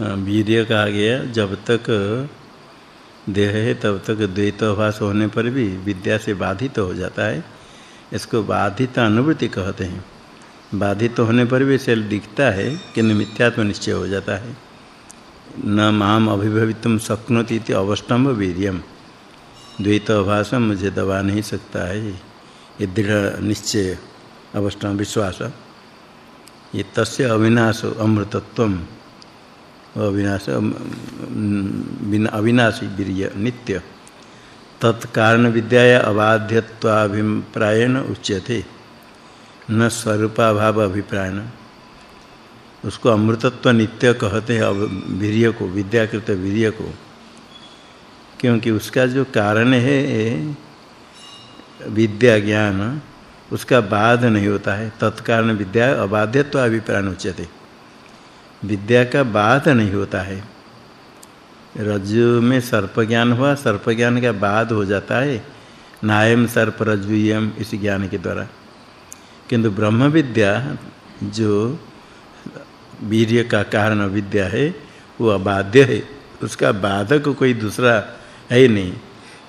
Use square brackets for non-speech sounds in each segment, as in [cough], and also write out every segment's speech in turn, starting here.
वीर्य कहा गया जब तक देह है, तब तक द्वैत अभास होने पर भी विद्या से बाधित हो जाता है। इसको बाधित अनुभूति कहते हैं। बाधित होने पर भी इसे दिखता है कि मिथ्यात्म निश्चय हो जाता है। न माम अभिभवितुम शक्नोति इति अवस्तंभ वीर्यम। द्वैत अभास मुझे दबा नहीं सकता है। ये दृढ़, निश्चय अवस्तंभ विश्वास। ये तस्य अविनाश अमृतत्वम। अविनाश अविनाशी वीर्य नित्य। तत्कारण विद्याया अबाध्यत्वाभिप्रायण उच्यते। न स्वरूपाभाव अभिप्रायण। उसको अमृतत्व नित्य कहते हैं वीर्य को, विद्याकृत वीर्य को। क्योंकि उसका जो कारण है विद्या ज्ञान उसका बाध नहीं होता है। तत्कारण विद्या अबाध्यत्व अभिप्रायण उच्यते। विद्या का बाध नहीं होता है। रज्जु में सर्प ज्ञान हुआ सर्प ज्ञान का बाद हो जाता है। नायम सर्प रज्जुयम इस ज्ञान के द्वारा। किंतु ब्रह्म विद्या जो वीर्य का कारण विद्या है, वो अबाध्य है। उसका बाधक कोई दूसरा है नहीं।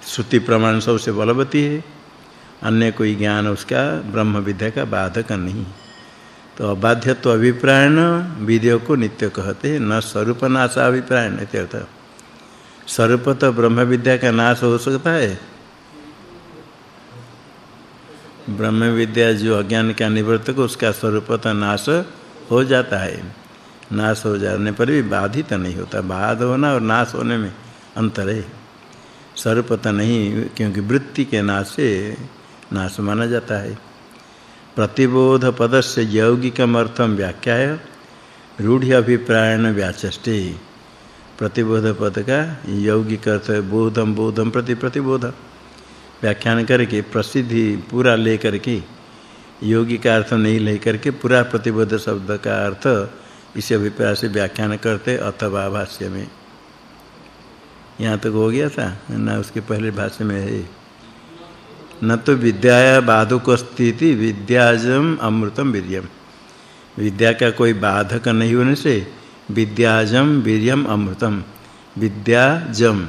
श्रुति प्रमाण सबसे बलवती है। अन्य कोई ज्ञान उसका ब्रह्म विद्या का बाधक नहीं। तो अबाध्यत्व अभिप्रायण वीर्य को नित्य कहते हैं, न स्वरूप नाश अभिप्रायण इत्यर्थ स्वरूप तो ब्रह्म विद्या का नाश हो सकता है। ब्रह्म विद्या जो अज्ञान का निवर्तक, उसका स्वरूप तो नाश हो जाता है। नाश हो जाने पर भी बाधित नहीं होता। बाध होना और नाश होने में अंतर है। स्वरूप तो नहीं, क्योंकि वृत्ति के नाश से नाश माना जाता है। प्रतिबोध पदस्य यौगिकम अर्थम व्याख्याय रूढ़ि अभिप्रायण व्याचष्टे। प्रतिबोध पद का यौगिक अर्थ है बोधम बोधम प्रति प्रतिबोध। व्याख्यान करके, प्रसिद्धि पूरा लेकर के योगी का अर्थ नहीं लेकर के पूरा प्रतिबोध शब्द का अर्थ इस अभिप्राय से व्याख्यान करते अथवा भाष्य में। यहाँ तक हो गया था? ना उसके पहले भाष्य में है। न तो विद्याया बाधक स्थिति विद्याजम अमृतम वीर्यम। विद्या का कोई बाधक नहीं होने से विद्याजम वीर्यम अमृतम। विद्याजम।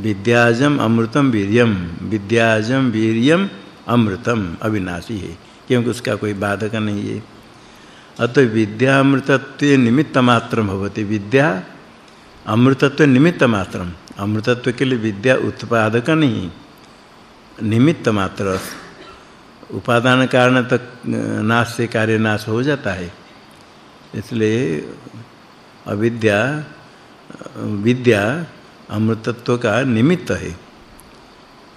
विद्याजम अमृतम वीर्यम। विद्याजम वीर्यम अमृतम। अविनाशी है। क्योंकि उसका कोई बाधक नहीं है। अतः विद्या अमृतत्व निमित्त मात्र भवति। विद्या अमृतत्व निमित्त मात्र अमृतत्व के लिए विद्या उत्पादक नहीं। निमित्त मात्र उपादान कारण तक नाश से कार्य नाश हो जाता है। इसलिए अविद्या, विद्या अमृतत्व का निमित्त है।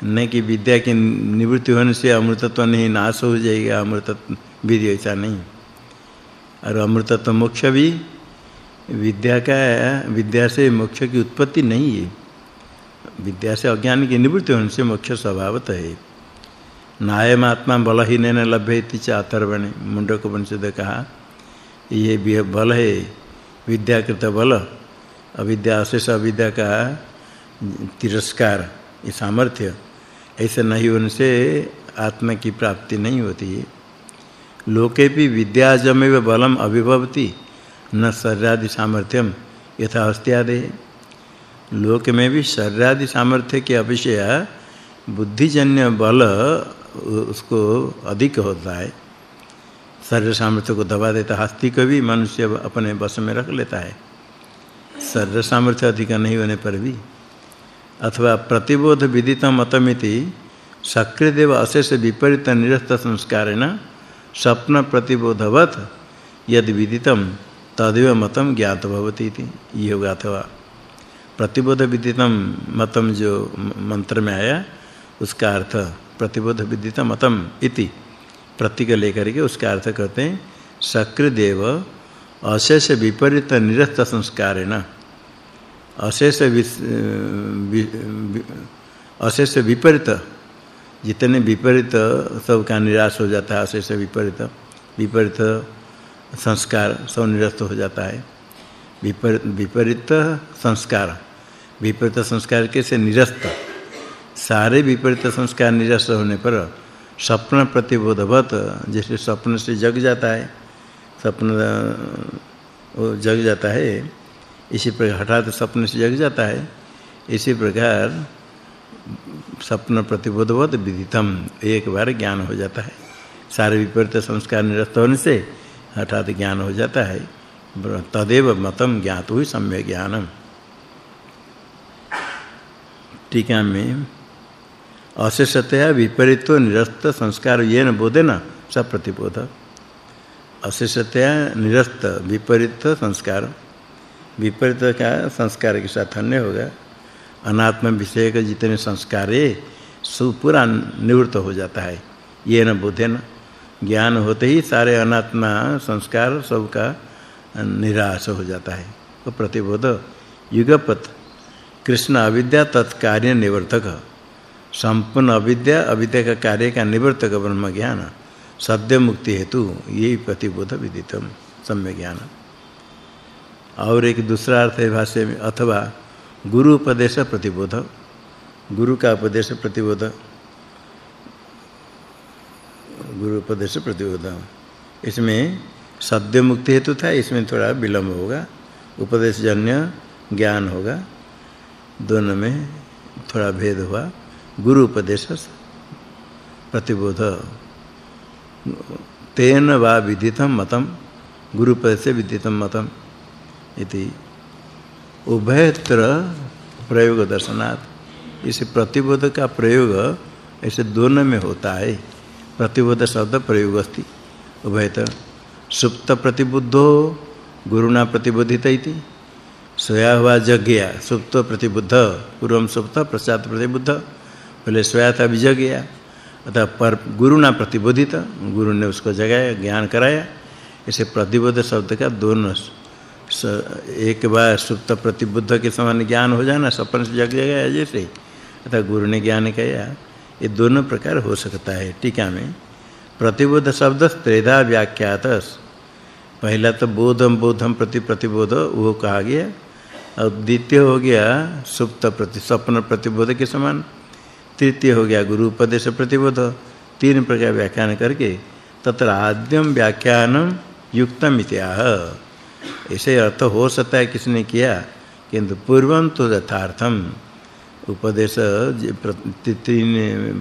नहीं कि विद्या की निवृत्ति होने से अमृतत्व नहीं, नाश हो जाएगा, अमृतत्व, विद्या ऐसा नहीं। और अमृतत्व मोक्ष भी विद्या का, विद्या से मोक्ष की उत्पत्ति नहीं है। विद्या से अज्ञान की निवृत्ति होने से मोक्ष स्वभावत है। नायम आत्मा बलहीन लभ्यति च अथर्वणे मुंडक उपनिषद कहा, ये भी बल है। विद्याकृत बल। अविद्या अशेष अविद्या का तिरस्कार, ये सामर्थ्य। ऐसे नहीं होने से आत्मा की प्राप्ति नहीं होती है। लोके भी विद्याजमेव बलम अभिभवति। न शरीरादि सामर्थ्यम यथा लोक में भी शरीरादि सामर्थ्य के अपेक्षा बुद्धिजन्य बल उसको अधिक होता है। शरीर सामर्थ्य को दबा देता हस्ती को भी मनुष्य अपने बस में रख लेता है। शरीर सामर्थ्य अधिक नहीं होने पर भी। अथवा प्रतिबोध विदित मतमिति सक्रियदेव अशेष विपरीत निरस्त संस्कारेण स्वप्न प्रतिबोधवत यदि विदितम तदेव मतम ज्ञात भवति इति ये होगा अथवा प्रतिबोध विदितम मतम जो मंत्र में आया, उसका अर्थ प्रतिबोध विदित मतम इति। प्रतीक लेकर के उसका अर्थ कहते हैं, सकृदेव अशेष विपरीत निरस्त संस्कार ना अशेष अशेष विपरीत। जितने विपरीत सब का निराश हो जाता है, अशेष विपरीत। विपरीत संस्कार सब निरस्त हो जाता है। विपरीत विपरीत संस्कार। विपरीत संस्कार कैसे? निरस्त। सारे विपरीत संस्कार निरस्त होने पर स्वप्न प्रतिबोधवत, जैसे स्वप्न से जग जाता है, स्वप्न वो जग जाता है, इसी प्रकार हठात स्वप्न से जग जाता है, इसी प्रकार स्वप्न प्रतिबोधवत विदितम, एक बार ज्ञान हो जाता है। सारे विपरीत संस्कार निरस्त होने से हठात ज्ञान हो जाता है, तदेव मतम ज्ञात हुई सम्य ज्ञानम। टीका में अशेषतया विपरीत निरस्त संस्कार येन बोधेन सब प्रतिबोध। अशेषतया निरस्त, विपरीत संस्कार। विपरीत का संस्कार के साथ अन्य होगा अनात्म विषय के जितने संस्कार है, सब पूरा निवृत्त हो जाता है। ये न बुद्धेन ज्ञान होते ही सारे अनात्मा संस्कार सब का निराश हो जाता है। तो प्रतिबोध। युगपत कृष्ण अविद्या तत्कार्य निवर्तक। संपूर्ण अविद्या अविद्या का कार्य का निवर्तक ब्रह्म ज्ञान। सद्य मुक्ति हेतु यही प्रतिबोध विदितम सम्य ज्ञान। और एक दूसरा अर्थ है भाष्य में, अथवा गुरु उपदेश प्रतिबोध। गुरु का उपदेश प्रतिबोध। गुरु उपदेश प्रतिबोध। इसमें सद्य मुक्ति हेतु था, इसमें थोड़ा विलंब होगा। उपदेश जन्य ज्ञान होगा। दोनों में थोड़ा भेद हुआ। गुरु उपदेश प्रतिबोध। तेन वा विदितम मतम गुरु उपदेश विदितम मतम इति। उभयत्र प्रयोग दर्शनात्। इस प्रतिबोध का प्रयोग ऐसे दोनों में होता है। प्रतिबोध शब्द प्रयोग अस्ति। उभयत्र सुप्त प्रतिबुद्धो गुरुना प्रतिबोधित इति। सोया हुआ जग गया। सुप्त प्रतिबुद्ध, पूर्वम सुप्त, पश्चात प्रतिबुद्ध। पहले सोया था भी जग गया। अतः पर गुरु ना प्रतिबोधित। गुरु ने उसको जगाया, ज्ञान कराया। इसे प्रतिबोध शब्द का दोनों एक बार सुप्त प्रतिबुद्ध के समान ज्ञान हो जाना, सपन से जग जाएगा जैसे। अतः गुरु ने ज्ञान किया। ये दोनों प्रकार हो सकता है, टीका में। प्रतिबुद्ध शब्द त्रेधा व्याख्यात पहला तो बोधम बोधम प्रति प्रतिबोध, वो कहा गया। और द्वितीय हो गया सुप्त प्रति, स्वप्न प्रतिबोध के समान। तृतीय हो गया गुरु उपदेश प्रतिबोध। तीन प्रकार व्याख्यान करके तत्र आद्यम व्याख्यानम युक्तम इत्याह। ऐसे अर्थ हो सकता है किसने किया? किंतु पूर्वं तो यथार्थम उपदेश तीन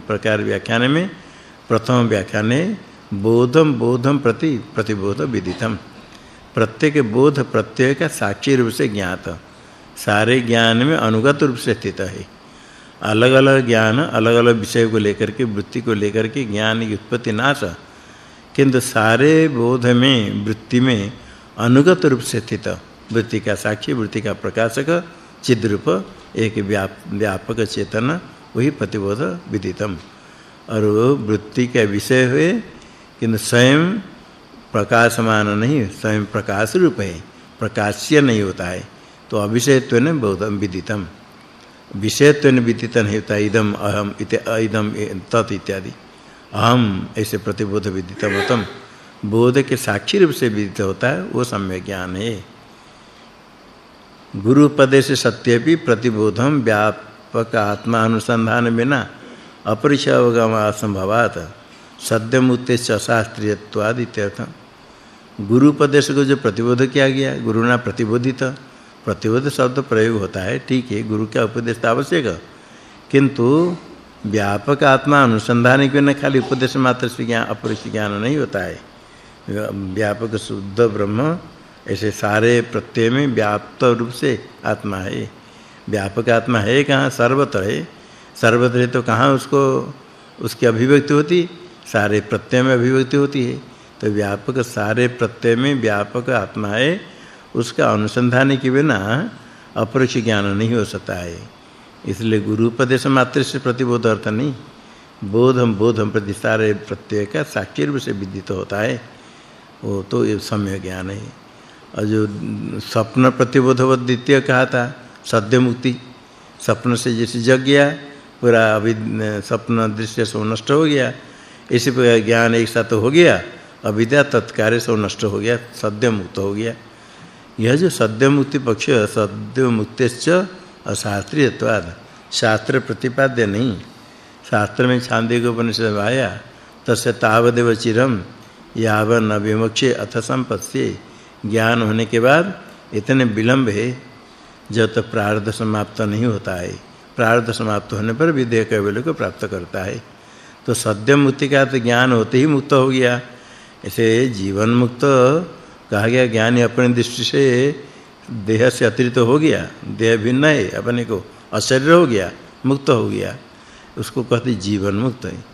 प्रकार व्याख्यान में प्रथम व्याख्यान बोधम बोधम प्रति, प्रतिबोध विदितम। प्रत्येक बोध प्रत्यय का साक्षी रूप से ज्ञात। सारे ज्ञान में अनुगत रूप से स्थित है। अलग-अलग ज्ञान, अलग-अलग विषय को लेकर के, वृत्ति को लेकर के ज्ञान की उत्पत्ति नाश किंतु सारे बोध में, वृत्ति में अनुगत रूप से स्थित वृत्ति का साक्षी, वृत्ति का प्रकाशक, चिद रूप, एक व्यापक चेतन, वही प्रतिबोध विदितम। और वृत्ति का विषय हुए, किंतु स्वयं प्रकाशमान नहीं, स्वयं प्रकाश रूप है। प्रकाश्य नहीं होता है। तो अविषयत्वेन बोधम विदितम विषयत्वेन विदित नहीं होता इदम, अहम इति, इदम तत् इत्यादि। अहम ऐसे प्रतिबोध विदितम बोध के साक्षी रूप से विदित होता है, वो सम्य ज्ञान है। गुरु उपदेश सत्यपि प्रतिबोधम व्यापक आत्मा अनुसंधान बिना अपरिचय अवगम असंभवात। सद्य मुक्ति शास्त्रीयत्वाद इत्यर्थ गुरु उपदेश को जो प्रतिबोध किया गया गुरुना प्रतिबोधित। प्रतिबोध शब्द प्रयोग होता है, ठीक है, गुरु का उपदेश तो आवश्यक किंतु व्यापक आत्मा अनुसंधान के न खाली उपदेश मात्र से ज्ञान अपरिचय ज्ञान नहीं होता है। व्यापक शुद्ध ब्रह्म, ऐसे सारे प्रत्यय में व्याप्त रूप से आत्मा है। व्यापक आत्मा है कहाँ? सर्वत्र है। सर्वत्र है तो कहाँ उसको, उसकी अभिव्यक्ति होती? सारे प्रत्यय में अभिव्यक्ति होती है। तो व्यापक सारे प्रत्यय में व्यापक आत्मा है। उसका अनुसंधान के बिना अपरोक्ष ज्ञान नहीं हो सकता है। इसलिए गुरु उपदेश मात्र से प्रतिबोध अर्थ नहीं, बोधम बोधम प्रति सारे प्रत्यय का साक्षी रूप से विदित होता है। वो तो ये सम्य ज्ञान है। और जो स्वप्न प्रतिबोधवत द्वितीय कहा था, सद्य मुक्ति। स्वप्न से जैसे जग गया, पूरा अभी स्वप्न दृश्य से नष्ट हो गया। इसी प्रकार ज्ञान एक साथ हो गया, अविद्या तत्कार्य से नष्ट हो गया, सद्य मुक्त हो गया। यह जो सद्य मुक्ति पक्ष सद्य मुक्तिश्च अशास्त्रीयत्वाद शास्त्र प्रतिपाद्य नहीं। शास्त्र में छांदे को उपनिषद आया, तस्य तावदेव चिरम यावन अभिमुक्षे अथ संपत्ति ज्ञान होने के बाद इतने विलंब है, जब तक प्रारब्ध समाप्त नहीं होता है। प्रारब्ध समाप्त होने पर विदेह कैवल्य को प्राप्त करता है। तो सद्य मुक्ति का तो ज्ञान होते ही मुक्त हो गया। ऐसे जीवन मुक्त कहा गया ज्ञानी अपनी दृष्टि से देह से अतिरिक्त हो गया, देह भिन्न है, अपने को अशरीर हो गया, मुक्त हो गया। उसको कहते जीवन मुक्त है।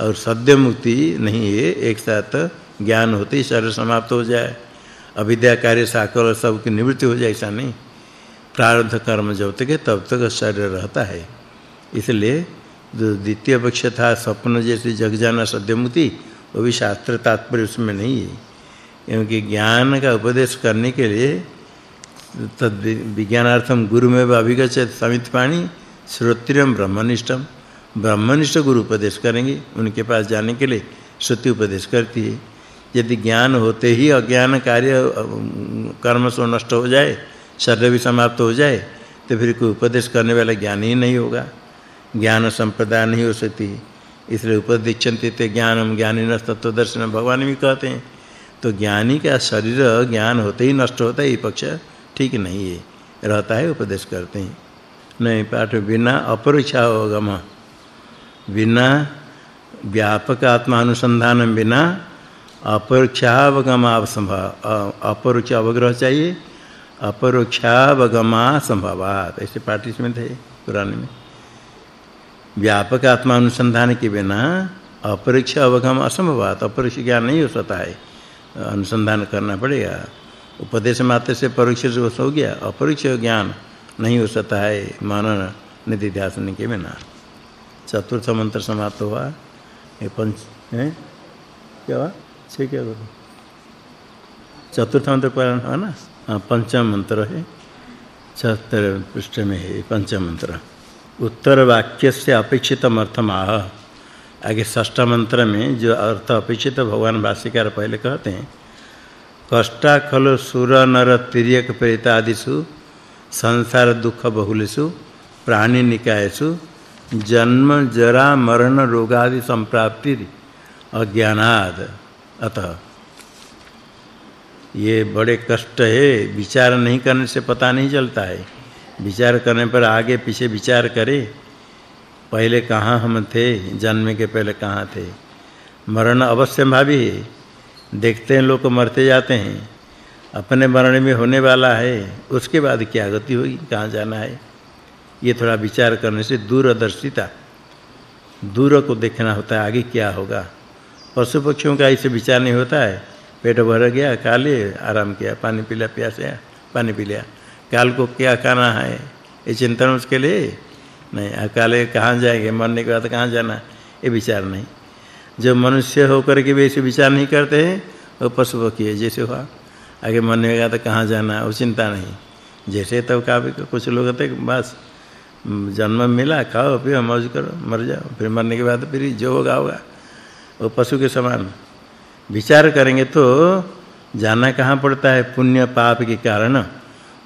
और सद्य मुक्ति नहीं है, एक साथ ज्ञान होते ही शरीर समाप्त हो जाए। अविद्या कार्य, साकल सब की निवृत्ति हो जाए, ऐसा नहीं। प्रारब्ध कर्म जब तक है, तब तक शरीर रहता है। इसलिए जो द्वितीय पक्ष था, स्वप्न जैसे जग जाना सद्य मुक्ति, वो भी शास्त्र तात्पर्य उसमें नहीं है। क्योंकि ज्ञान का उपदेश करने के लिए तद विज्ञानार्थम गुरु में अभिगच्छत समित पाणी श्रोत्रियम ब्रह्मनिष्ठम ब्रह्मनिष्ठ गुरु उपदेश करेंगे, उनके पास जाने के लिए श्रुति उपदेश करती है। यदि ज्ञान होते ही अज्ञान कार्य, कर्म से नष्ट हो जाए, शरीर भी समाप्त हो जाए तो फिर कोई उपदेश करने वाला ज्ञान ही नहीं होगा। ज्ञान संप्रदाय नहीं हो सकती। इसलिए उपदिक्षन्ति ज्ञानम ज्ञानिन तत्वदर्शन भगवान भी कहते हैं तो ज्ञानी का शरीर ज्ञान होते ही नष्ट होता है, ये पक्ष ठीक नहीं है। रहता है, उपदेश करते हैं। नहीं, पाठ बिना अपरिक्षा अवगम बिना व्यापक आत्मानुसंधान बिना अपरोक्षावगमा संभव अपरोक्ष अवग्रह चाहिए अपरोक्षावगमा संभवात। ऐसे पार्टी में थे, पुराने में। व्यापक आत्मानुसंधान के बिना अपरोक्ष अवगम असंभवात अपरोक्ष ज्ञान नहीं हो सकता है। अनुसंधान करना पड़ेगा। उपदेश मात्र से परोक्ष जो हो गया। अपरोक्ष ज्ञान नहीं हो सकता है मनन निधि ध्यान के बिना। चतुर्थ मंत्र समाप्त हुआ। ये पंच, है? क्या हुआ? छह क्या करो चतुर्थ मंत्र पर है ना? हाँ पंचम मंत्र है। छहत्तर पृष्ठ में है, पंचम मंत्र। उत्तर वाक्य से अपेक्षित अर्थम आह। आगे षष्ठ मंत्र में जो अर्थ अपेक्षित भगवान भाष्यकार पहले कहते हैं, कष्टा खल सुर नर तिर्यक प्रेत आदिषु संसार दुख बहुलेषु, प्राणी निकायसु जन्म जरा मरण रोगादि संप्राप्ति अज्ञानाद। अतः ये बड़े कष्ट है, विचार नहीं करने से पता नहीं चलता है। विचार करने पर आगे पीछे विचार करे पहले कहाँ हम थे, जन्म के पहले कहाँ थे? मरण अवश्य भावी है देखते हैं लोग मरते जाते हैं। अपने मरण में होने वाला है, उसके बाद क्या गति होगी, कहाँ जाना है? ये थोड़ा विचार करने से दूरदर्शिता, दूर को देखना होता है, आगे क्या होगा। पशु पक्षियों का ऐसे विचार नहीं होता है, पेट भर गया काले आराम किया, पानी पी लिया, प्यासे पानी पी लिया। काल को क्या खाना है, ये चिंतन उसके लिए नहीं, अकाले कहाँ जाएँगे? मरने के बाद कहाँ जाना? ये विचार नहीं। जो मनुष्य होकर के भी ऐसे विचार नहीं करते हैं, वो पशु पक्षी है, जैसे हुआ। आगे मरने के बाद कहाँ जाना? वो चिंता नहीं। जैसे तो काफ़ी कुछ लोग होते बस जन्म मिला, खाओ, पियो, मौज करो, मर जाओ। फिर मरने के बाद फिर जो होगा होगा। वो पशु के समान। विचार करेंगे तो जाना कहाँ पड़ता है? पुण्य पाप के कारण।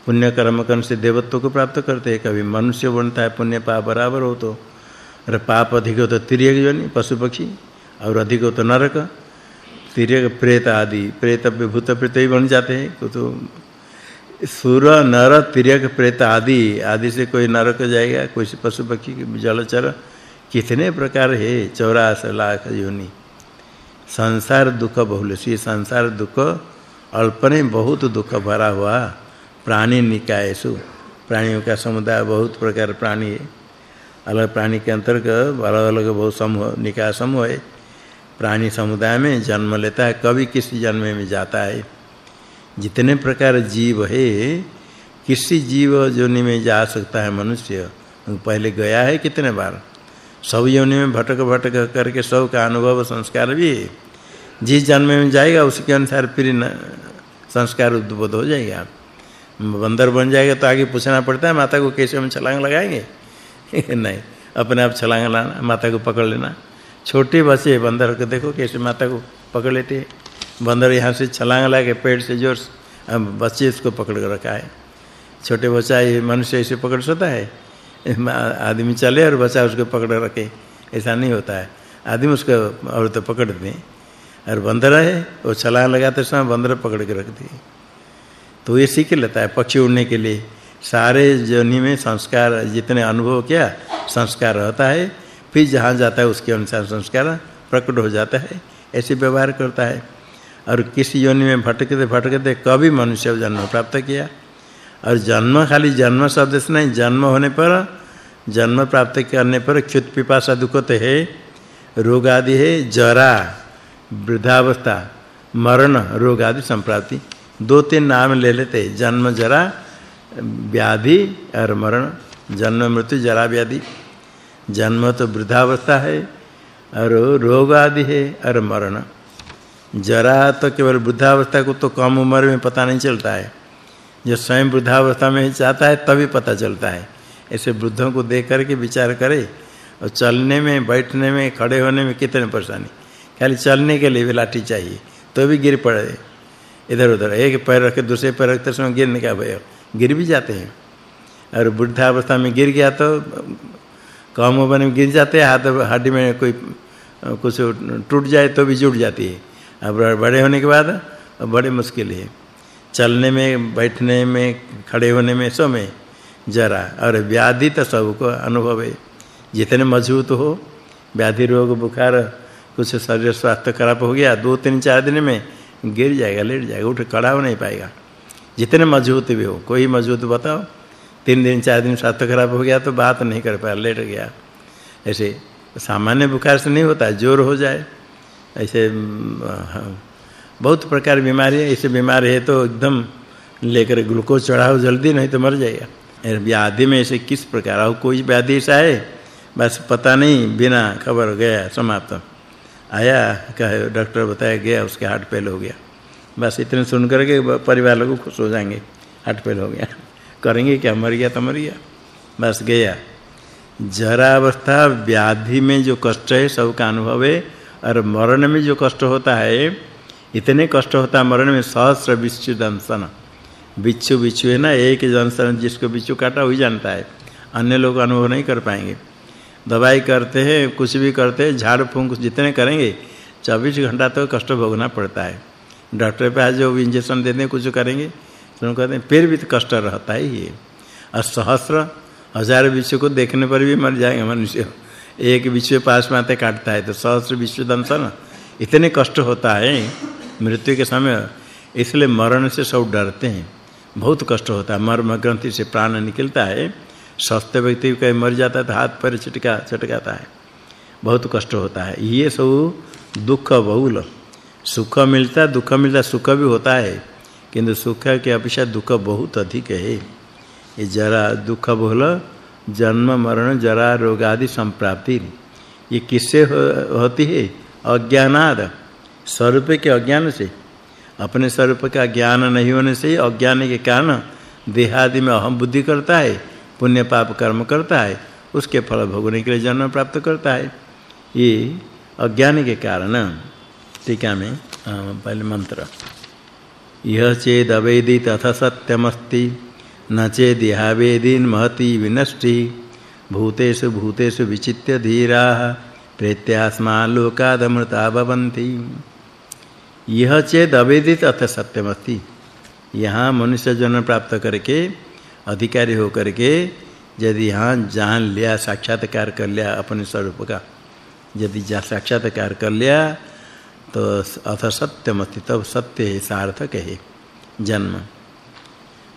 पुण्य कर्म करने से देवत्व को प्राप्त करते हैं। कभी मनुष्य बनता है, पुण्य पाप बराबर हो तो। और पाप अधिक हो तो तिर्यक जोनि पशु पक्षी, और अधिक हो तो नरक। तिर्यक प्रेत आदि प्रेत भूत प्रेत ही बन जाते हैं। तो सुर नर, तिर्यक, प्रेत आदि आदि से कोई नरक जाएगा, कोई पशु पक्षी, जलचर। कितने प्रकार है 84 लाख योनि। संसार दुख बहुल सी संसार दुख, अल्प ने बहुत दुख भरा हुआ। प्राणी निकायसु। प्राणियों का समुदाय बहुत प्रकार प्राणी है। अलग प्राणी के अंतर्गत अलग अलग बहुत समूह, निकाय समूह है। प्राणी समुदाय में जन्म लेता है, कभी किसी जन्म में जाता है। जितने प्रकार जीव है, किसी जीव जोनि में जा सकता है मनुष्य। पहले गया है कितने बार? सब योनि में भटक भटक करके सब का अनुभव संस्कार भी है। जिस जन्म में जाएगा, उसके अनुसार फिर संस्कार उद्बोध हो जाएगा। बंदर बन जाएगा तो आगे पूछना पड़ता है, माता को कैसे हम छलांग लगाएँगे? [laughs] नहीं, अपने आप छलांग लाना, माता को पकड़ लेना। छोटे बच्चे बंदर को देखो कैसे माता को पकड़ लेते हैं। बंदर यहाँ से छलांग लगा के पेड़ से ज़ोर बच्चे इसको पकड़ कर रखा है। छोटे बच्चा ये मनुष्य ऐसे पकड़ सकता है? [laughs] आदमी चले और बच्चा उसको पकड़ रखे, ऐसा नहीं होता है। आदमी उसको और तो पकड़ते हैं। और बंदर है, वो छलांग लगाते समय बंदर पकड़ के रखती है। तो ये सीख लेता है पक्षी उड़ने के लिए। सारे जोनि में संस्कार, जितने अनुभव किया, संस्कार रहता है। फिर जहाँ जाता है, उसके अनुसार संस्कार प्रकट हो जाता है। ऐसे व्यवहार करता है। और किसी योनि में भटकते भटकते कभी मनुष्य जन्म प्राप्त किया। और जन्म खाली जन्म शब्द से नहीं, जन्म होने पर, जन्म प्राप्त करने पर क्षुत पिपासा दुख तो है रोग आदि है, जरा, वृद्धावस्था, मरण रोग आदि संप्राप्ति। दो तीन नाम ले लेते, जन्म जरा, व्याधि और मरण। जन्म मृत्यु, जरा व्याधि। जन्म तो वृद्धावस्था है और रोग आदि है और मरण। जरा तो केवल वृद्धावस्था को तो कम उम्र में पता नहीं चलता है। जो स्वयं वृद्धावस्था में ही चाहता है, तभी पता चलता है। ऐसे वृद्धों को देख करके विचार करे, और चलने में, बैठने में, खड़े होने में कितने परेशानी। खाली चलने के लिए भी लाठी चाहिए तो भी गिर पड़े। इधर उधर, एक पैर रख के दूसरे पैर रखते समय गिरने का भय। गिर भी जाते हैं। और वृद्धावस्था में गिर गया तो कम उम्र में गिर जाते हैं, हाथ हड्डी में कोई, कुछ टूट जाए तो भी जुड़ जाती है। अब बड़े होने के बाद बड़े मुश्किल है। चलने में, बैठने में, खड़े होने में सब में जरा, और व्याधि तो सबको अनुभव है। जितने मज़बूत हो, व्याधि रोग, बुखार, कुछ शरीर स्वास्थ्य खराब हो गया, दो, तीन, चार दिन में गिर जाएगा, लेट जाएगा, उठ खड़ा हो नहीं पाएगा। जितने मज़बूत भी हो, कोई मज़बूत बताओ। तीन दिन, चार दिन स्वास्थ्य खराब हो गया तो बात नहीं कर पाया, लेट गया। ऐसे सामान्य बुखार से नहीं होता, ज़ोर हो जाए। ऐसे बहुत प्रकार बीमारी है, ऐसे बीमार है तो एकदम लेकर ग्लूकोज चढ़ाओ, जल्दी नहीं तो मर जाएगा। व्याधि में ऐसे किस प्रकार? हो कोई व्याधि ऐसा है? बस पता नहीं, बिना खबर गया, समाप्त। आया, कहे, डॉक्टर बताया गया, उसके हार्ट फेल हो गया। बस इतने सुन करके परिवार लोग खुश हो जाएँगे। हार्ट फेल हो गया। [laughs] करेंगे क्या? मर गया तो मर गया। बस गया। जरा अवस्था व्याधि में जो कष्ट है, सबका अनुभव है, और मरण में जो कष्ट होता है, इतने कष्ट होता है मरण में, सहस्र विच्छु दंशन बिच्छू बिच्छू है ना, एक दंशन जिसको बिच्छू काटा, वही जानता है। अन्य लोग अनुभव नहीं कर पाएँगे। दवाई करते हैं, कुछ भी करते हैं, झाड़ फूंक जितने करेंगे 24 घंटा तो कष्ट भोगना पड़ता है। डॉक्टर पे आज जो इंजेक्शन दे दें कुछ करेंगे तो कहते हैं, फिर भी तो कष्ट रहता ही है। और सहस्र हज़ार विश्व को देखने पर भी मर जाएगा मनुष्य। एक विश्व पास में आते काटता है तो सहस्र विश्व दंशन, इतने कष्ट होता है मृत्यु के समय। इसलिए मरण से सब डरते हैं। बहुत कष्ट होता है। मर्म ग्रंथि से प्राण निकलता है। स्वस्थ व्यक्ति कहीं मर जाता है तो हाथ पर छटका छटकाता है। बहुत कष्ट होता है। ये सब दुख बहुल। सुख मिलता दुख मिलता सुख भी होता है। किंतु सुख के अपेक्षा दुख बहुत अधिक है। ये जरा दुख बहुल जन्म मरण जरा रोग आदि संप्राप्ति। ये किससे हो, होती है? अज्ञानाद। स्वरूप के अज्ञान से। अपने स्वरूप का ज्ञान नहीं होने से अज्ञान के कारण देहादि में अहम बुद्धि करता है। पुण्य पाप कर्म करता है, उसके फल भोगने के लिए जन्म प्राप्त करता है। ये अज्ञान के कारण, टीका में पहले मंत्र। यह चेद अवेदित अथ सत्यमस्ति, न चेद चेदिहावेदीन महति विनष्टि, भूतेषु भूतेषु विचित्य धीराः प्रेत्यास्मा लोकादमृता भवन्ति। यह चेद अवेदित अथ सत्यमस्ति। यहाँ मनुष्य जन्म प्राप्त करके अधिकारी हो करके यदि यहाँ जान लिया, साक्षात्कार कर लिया अपने स्वरूप का, यदि जा साक्षात्कार कर लिया तो अथ सत्यमस्ति तब सत्य है सार्थक है, जन्म।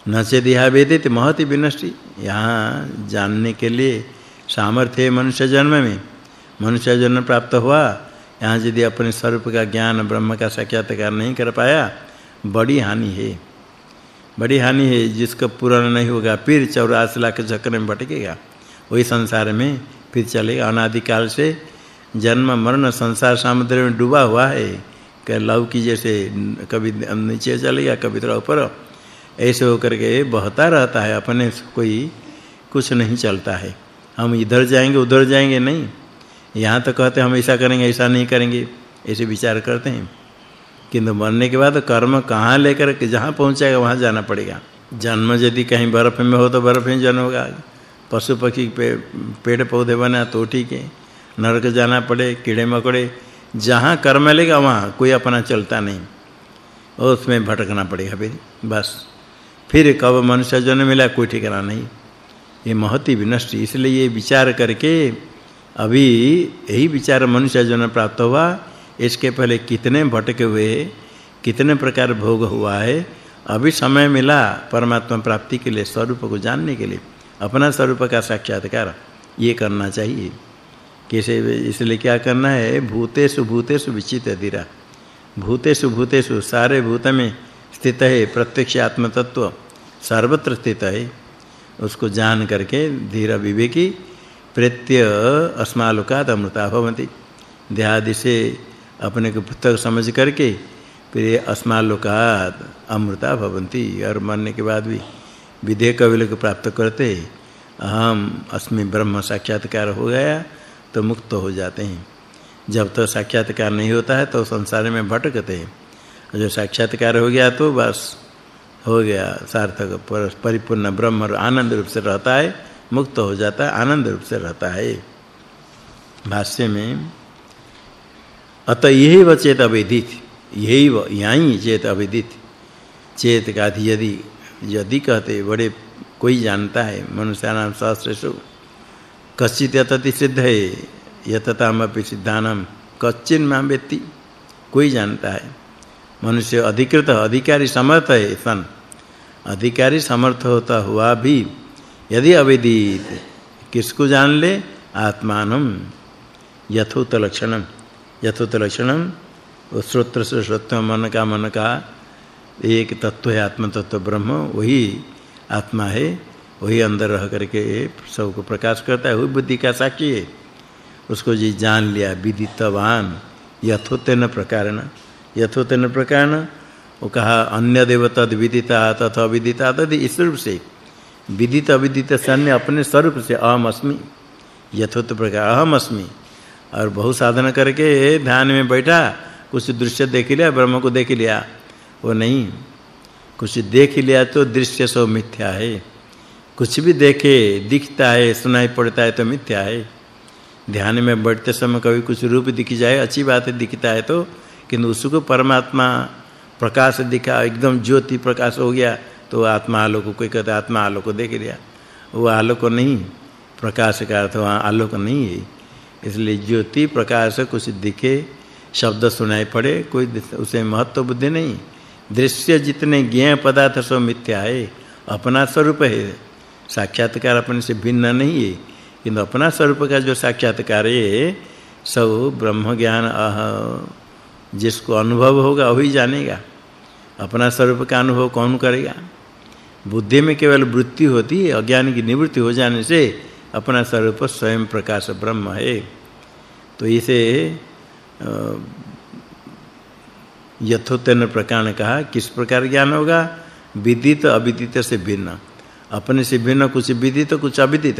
न दिहा वेदित महति विनष्टि। यहाँ जानने के लिए सामर्थ्य मनुष्य जन्म में। मनुष्य जन्म प्राप्त हुआ, यहाँ यदि अपने स्वरूप का ज्ञान ब्रह्म का साक्षात्कार नहीं कर पाया, बड़ी हानि है। बड़ी हानि है, जिसका पूर्ण नहीं होगा, फिर चौरासी लाख चक्र में भटकेगा। वही संसार में फिर चलेगा। अनादि काल से जन्म, मरण, संसार समुद्र में डूबा हुआ है। कि लव की जैसे कभी नीचे चलेगा, कभी थोड़ा ऊपर। ऐसे होकर के बहता रहता है, अपने कोई कुछ नहीं चलता है। हम इधर जाएँगे, उधर जाएँगे नहीं। यहाँ तो कहते हम ऐसा करेंगे, ऐसा नहीं करेंगे। ऐसे विचार करते हैं। किंतु मरने के बाद कर्म कहाँ लेकर के जहाँ पहुँचाएगा वहाँ जाना पड़ेगा। जन्म यदि कहीं बर्फ़ में हो तो बर्फ़ में जन्म होगा। पशु पक्षी पे, पेड़ पौधे बना तो ठीक है। नरक जाना पड़े कीड़े मकोड़े जहाँ कर्म लेगा वहाँ कोई अपना चलता नहीं। और उसमें भटकना पड़ेगा फिर बस। फिर कब मनुष्य जन्म मिला कोई ठिकाना नहीं। ये महति विनष्ट इसलिए ये विचार करके अभी यही विचार मनुष्य जन्म प्राप्त हुआ। इसके पहले कितने भटके हुए, कितने प्रकार भोग हुआ है, अभी समय मिला परमात्मा प्राप्ति के लिए, स्वरूप को जानने के लिए, अपना स्वरूप का साक्षात्कार, ये करना चाहिए। कैसे, इसलिए क्या करना है, भूतेषु भूतेषु विचित धीरा भूतेषु भूतेषु, सारे भूत में स्थित है, प्रत्यक्ष आत्म तत्व सर्वत्र स्थित है। उसको जान करके धीर विवेकी प्रत्य अस्मालोकात अमृता भवन्ति। देहादि से अपने को पुस्तक समझ करके, फिर अस्मालोकात अमृता भवन्ति, और मरने के बाद भी विधेय कविल को प्राप्त करते अहम अस्मि ब्रह्म साक्षात्कार हो गया तो मुक्त हो जाते हैं। जब तक तो साक्षात्कार नहीं होता है तो संसार में भटकते हैं। जो साक्षात्कार हो गया तो बस हो गया, सार्थक परिपूर्ण ब्रह्म आनंद रूप से रहता है, मुक्त हो जाता है, आनंद रूप से रहता है। भाष्य में अतः यही वचेत अविदित। यही यही चेत अविदित। चेत का यदि यदि कहते बड़े कोई जानता है, मनुष्य नाम सहस्रेषु कच्चित यतति सिद्ध है, यततामपि सिद्धानम कच्चिन माँ कोई जानता है। मनुष्य अधिकृत, अधिकारी समर्थ है सन। अधिकारी समर्थ होता हुआ भी यदि अविदित, किसको जान ले? आत्मानम यथोत लक्षणम। यथोत लक्षणम श्रोत्र से श्रोत्र मन का मन का एक तत्व है आत्म तत्व ब्रह्म वही आत्मा है, वही अंदर रह करके सबको प्रकाश करता है, वही बुद्धि का साक्षी है। उसको जी जान लिया, विदितवान यथोतेन प्रकारेण। यथोतेन प्रकारेण, वो कहा, अन्य देव तद विदिता, तथा विदिता, तद इस रूप से। विदित, अविदित से अन्य अपने स्वरूप से अहम अस्मि यथोत प्रकार अहम अस्मि और बहु साधन करके ध्यान में बैठा, कुछ दृश्य देख लिया, ब्रह्म को देख लिया। वो नहीं। कुछ देख लिया तो दृश्य सो मिथ्या है। कुछ भी देखे, दिखता है, सुनाई पड़ता है तो मिथ्या है। ध्यान में बैठते समय कभी कुछ रूप दिख जाए, अच्छी बात है, दिखता है तो किंतु उसको परमात्मा प्रकाश दिखा, एकदम ज्योति प्रकाश हो गया तो आत्मा आलोक, कोई कहता आत्मा आलोक देख लिया। वो आलोक नहीं। प्रकाश का अर्थ वहाँ आलोक नहीं है। इसलिए ज्योति प्रकाश कुछ दिखे, शब्द सुनाई पड़े, कोई उसे महत्व बुद्धि नहीं। दृश्य जितने ज्ञेय पदार्थ सब मिथ्या है। अपना स्वरूप है। साक्षात्कार अपने से भिन्न नहीं है। किंतु अपना स्वरूप का जो साक्षात्कार है, सब ब्रह्म ज्ञान अह, जिसको अनुभव होगा, वही जानेगा। अपना स्वरूप का अनुभव कौन करेगा? बुद्धि में केवल वृत्ति होती है, अज्ञान की निवृत्ति हो जाने से अपना स्वरूप स्वयं प्रकाश ब्रह्म है। तो इसे यथोत्तन प्रकार कहा, किस प्रकार ज्ञान होगा? विदित अविदित से भिन्न। अपने से भिन्न कुछ विदित, कुछ अविदित।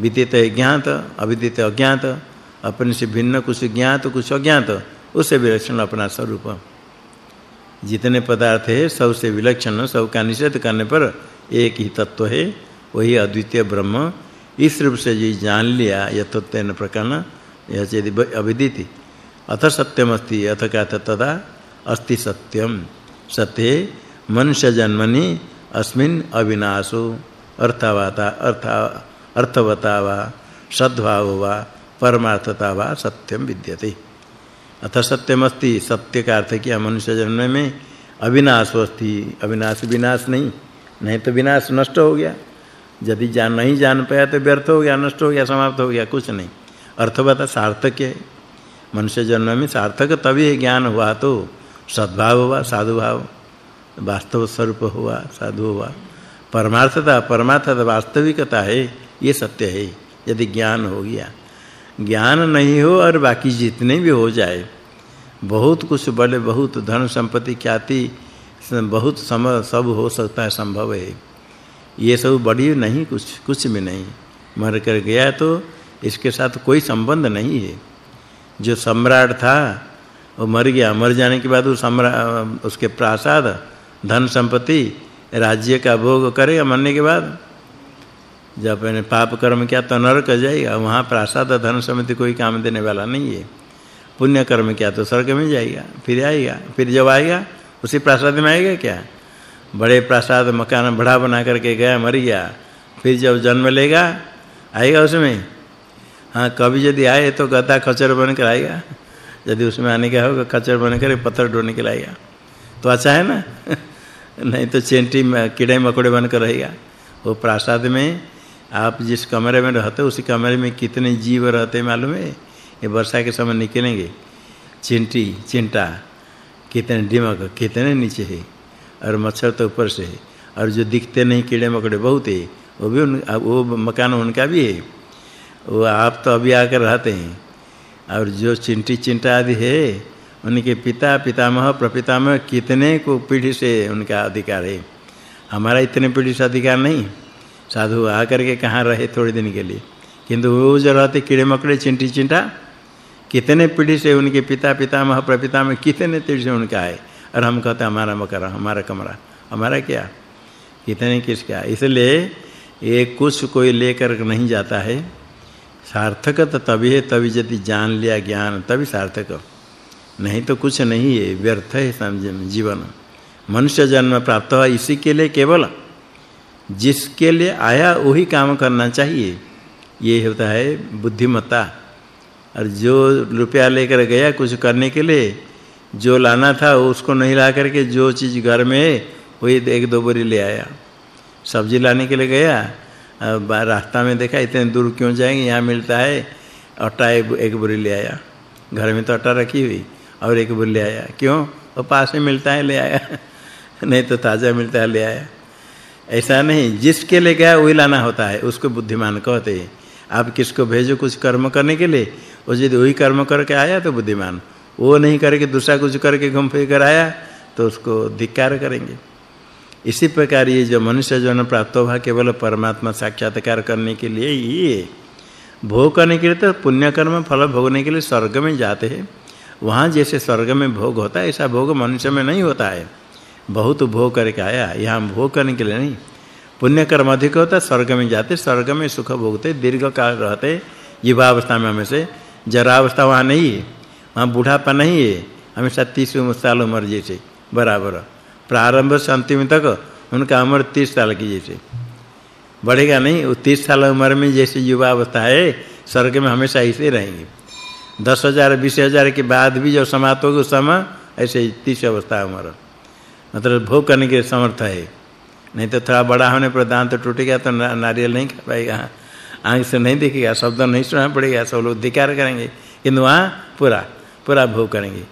विदित है ज्ञात, अविदित अज्ञात। अपने से भिन्न कुछ ज्ञात, कुछ अज्ञात। उससे विलक्षण अपना स्वरूप। जितने पदार्थ है, सबसे विलक्षण, सब का निषेध करने पर एक ही तत्व है, वही अद्वितीय ब्रह्म। इस रूप से जी जान लिया यथोत्तेन प्रकरण, यह यदि अविदिति। अथ सत्यम अस्ति अथ का तदा अस्ति सत्यम सत्य मनुष्य जन्मनि अस्मिन् अविनाशो। अर्थवाता, अर्थ, अर्थवता वा, सद्भाव वा, परमार्थता वा सत्यम विद्यते। अथ सत्यमस्ति, सत्य का अर्थ किया, मनुष्य जन्म में अविनाश अस्ति अविनाश विनाश नहीं नहीं तो विनाश नष्ट हो गया। यदि जान नहीं जान पाया तो व्यर्थ हो गया, नष्ट हो गया, समाप्त हो गया, कुछ नहीं। अर्थवता सार्थक है। मनुष्य जन्म में सार्थक तभी है, ज्ञान हुआ तो। सद्भाव हुआ साधु भाव वास्तव स्वरूप हुआ, साधु हुआ। परमार्थता परमार्थता वास्तविकता है, ये सत्य है। यदि ज्ञान हो गया, ज्ञान नहीं हो और बाकी जितने भी हो जाए, बहुत कुछ बड़े बहुत धन संपत्ति, ख्याति, बहुत सम, सब हो सकता है, संभव है। ये सब बड़ी नहीं, कुछ कुछ भी नहीं। मर कर गया तो इसके साथ कोई संबंध नहीं है। जो सम्राट था, वो मर गया। मर जाने के बाद वो सम्राट उसके प्रासाद, धन संपत्ति, राज्य का भोग करेगा। मरने के बाद जब मैंने पाप कर्म किया तो नरक जाएगा। वहाँ प्रासाद, धन समिति कोई काम देने वाला नहीं है। पुण्य कर्म किया तो स्वर्ग में जाएगा, फिर आएगा, फिर जब आएगा, उसी प्रासाद में आएगा क्या? बड़े प्रासाद मकान बड़ा बना करके गया मर गया फिर जब जन्म लेगा, आएगा उसमें? हाँ कभी यदि आए तो गदा खचर बन कर आएगा। यदि उसमें आने का होगा खचर बन कर पत्थर ढोने के लाएगा तो अच्छा है ना? [laughs] नहीं तो चेंटी कीड़े मकोड़े बन कर रहेगा। वो प्रासाद में आप जिस कमरे में रहते उसी कमरे में कितने जीव रहते मालूम है? ये वर्षा के समय निकलेंगे। चिंटी, चिंटा, कितने दिमाग कितने नीचे है? और मच्छर तो ऊपर से है। और जो दिखते नहीं, कीड़े मकड़े बहुत है, वो भी उन वो मकान उनका भी है। वो आप तो अभी आकर रहते हैं। और जो चिंटी चिंटा आदि है, उनके पिता, पितामह, प्रपितामह कितने को पीढ़ी से उनका अधिकार है? हमारा इतने पीढ़ी से अधिकार नहीं। साधु आकर के कहाँ रहे थोड़े दिन के लिए? किंतु वो जो रहते कीड़े मकड़े, चिंटी चिंटा, कितने पीढ़ी से उनके पिता, पितामह, प्रपितामह कितने पीढ़ी से उनका है? और हम कहते हैं, हमारा मकान हमारा कमरा। हमारा क्या? कितने किसका इसलिए ये कुछ कोई लेकर नहीं जाता है। सार्थक तो तभी है, तभी यदि जान लिया ज्ञान, तभी सार्थक। नहीं तो कुछ नहीं है, व्यर्थ है समझ जीवन। मनुष्य जन्म प्राप्त हुआ इसी के लिए केवल। जिसके लिए आया, वही काम करना चाहिए। ये होता है बुद्धिमत्ता। और जो रुपया लेकर गया कुछ करने के लिए जो लाना था उसको नहीं ला करके जो चीज़ घर में है, वही एक दो बोरी ले आया। सब्ज़ी लाने के लिए गया रास्ता में देखा, इतने दूर क्यों जाएँगे? यहाँ मिलता है, आटा एक बोरी ले आया। घर में तो आटा रखी हुई, और एक बोरी ले आया। क्यों? वो पास में मिलता है, ले आया। [laughs] नहीं तो ताज़ा मिलता है, ले आया। ऐसा नहीं, जिसके लिए गया, वही लाना होता है। उसको बुद्धिमान कहते हैं। आप किसको भेजो कुछ कर्म करने के लिए? वो यदि वही कर्म करके आया तो बुद्धिमान। वो नहीं करके दूसरा कुछ करके घूम फिर कर आया तो उसको धिक्कार करेंगे। इसी प्रकार ये जो मनुष्य जन्म प्राप्त हुआ केवल परमात्मा साक्षात्कार करने के लिए ही भोग करने के लिए तो पुण्य कर्म फल भोगने के लिए स्वर्ग में जाते हैं। वहाँ जैसे स्वर्ग में भोग होता है, ऐसा भोग मनुष्य में नहीं होता है। बहुत भोग करके आया, यहाँ भोग करने के लिए नहीं। पुण्य कर्म अधिक होता है स्वर्ग में जाते, स्वर्ग में सुख भोगते दीर्घ काल रहते युवावस्था में हमें जरा अवस्था वहाँ नहीं है। वहाँ बूढ़ापा नहीं है। हमेशा 30 साल उम्र जैसे बराबर। प्रारंभ से अंतिम तक उनका उम्र 30 साल की जैसे बढ़ेगा नहीं। वो 30 साल उम्र में जैसे युवा अवस्था है, स्वर्ग में हमेशा ऐसे रहेंगे। दस हज़ार, बीस हज़ार के बाद भी जो समाप्त होगा समय, ऐसे तीस अवस्था उम्र। मतलब भोग करने के समर्थ है। नहीं तो थोड़ा बड़ा होने पर दांत तो टूटेगा तो नारियल नहीं खा पाएगा। आँख से नहीं दिखेगा, शब्द नहीं सुना पड़ेगा, सब लोग धिकार करेंगे। किंतु वहाँ पूरा पूरा भोग करेंगे।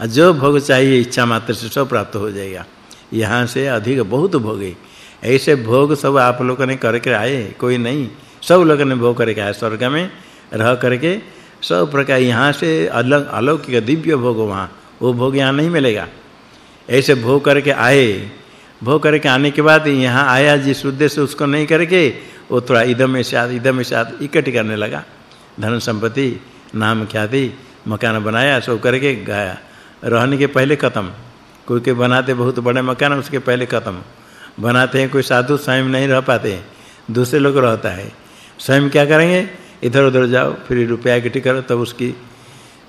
और जो भोग चाहिए, इच्छा मात्र से सब प्राप्त हो जाएगा। यहाँ से अधिक बहुत भोग है। ऐसे भोग सब आप लोगों ने करके आए, कोई नहीं। सब लोगों ने भोग करके आए स्वर्ग में, रह करके सब प्रकार यहाँ से अलग, अलौकिक दिव्य भोग वहाँ, वो भोग यहाँ नहीं मिलेगा। ऐसे भोग करके आए। भोग करके आने के बाद यहाँ आया जिस उद्देश्य उसको नहीं करके, वो थोड़ा इदम में साथ इदम में साथ इकट्ठी करने लगा। धन संपत्ति, नाम ख्याति मकान बनाया, सो करके गया। रहने के पहले खत्म। कोई के बनाते बहुत बड़े मकान, उसके पहले खत्म। बनाते हैं, कोई साधु स्वयं नहीं रह पाते। दूसरे लोग रहता है। स्वयं क्या करेंगे? इधर-उधर जाओ, फिर रुपया इकट्ठी करो, तब उसकी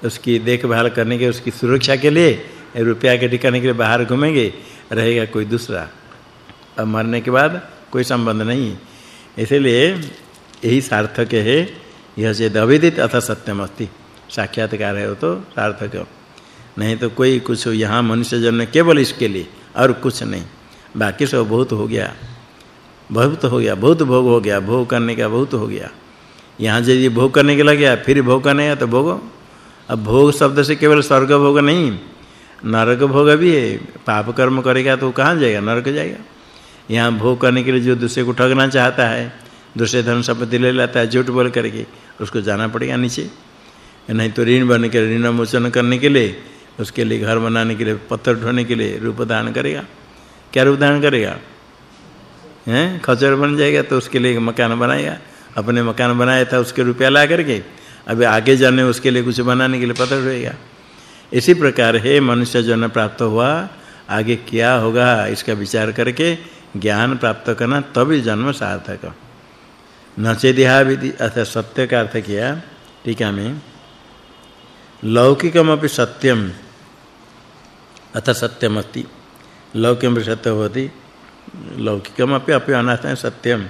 उसकी देखभाल करने के, उसकी सुरक्षा के लिए रुपया इकट्ठी करने के लिए बाहर घूमेंगे, रहेगा कोई दूसरा। अब मरने के बाद कोई संबंध नहीं। इसलिए यही सार्थक है, यह से अविदित अथ सत्यम अस्ति साक्षात्कार है वो तो सार्थक नहीं तो कोई कुछ यहाँ मनुष्य जन्म केवल इसके लिए और कुछ नहीं। बाकी सब बहुत हो गया। बहुत हो गया, बहुत भोग हो गया, भोग करने का बहुत हो गया। यहाँ यदि भोग करने के लगे, फिर भोग करने तो भोग। अब भोग शब्द से केवल स्वर्ग भोग नहीं, नरक भोग भी है। पाप कर्म करेगा तो कहाँ जाएगा? नरक जाएगा। यहाँ भोग करने के लिए जो दूसरे को ठगना चाहता है, दूसरे धन संपत्ति ले लेता है, झूठ बोल करके, उसको जाना पड़ेगा नीचे। नहीं तो ऋण बनने के लिए, ऋण मोचन करने के लिए, उसके लिए घर बनाने के लिए, पत्थर ढोने के लिए रूप दान करेगा। क्या रूप दान करेगा? हैं? खचर बन जाएगा तो उसके लिए मकान बनाएगा। अपने मकान बनाया था, उसके रुपया ला करके, अभी आगे जाने उसके लिए कुछ बनाने के लिए पत्थर ढोएगा इसी प्रकार है मनुष्य जन्म प्राप्त हुआ, आगे क्या होगा, इसका विचार करके ज्ञान प्राप्त करना तभी जन्म सार्थक। नचेदिहा विधि अर्थात सत्य का अर्थ किया। टीका में लौकिकमपि सत्यम। अथ सत्यमस्ति। लौकिकम सत्य होती लौकिकम अपि अनाथ सत्यम।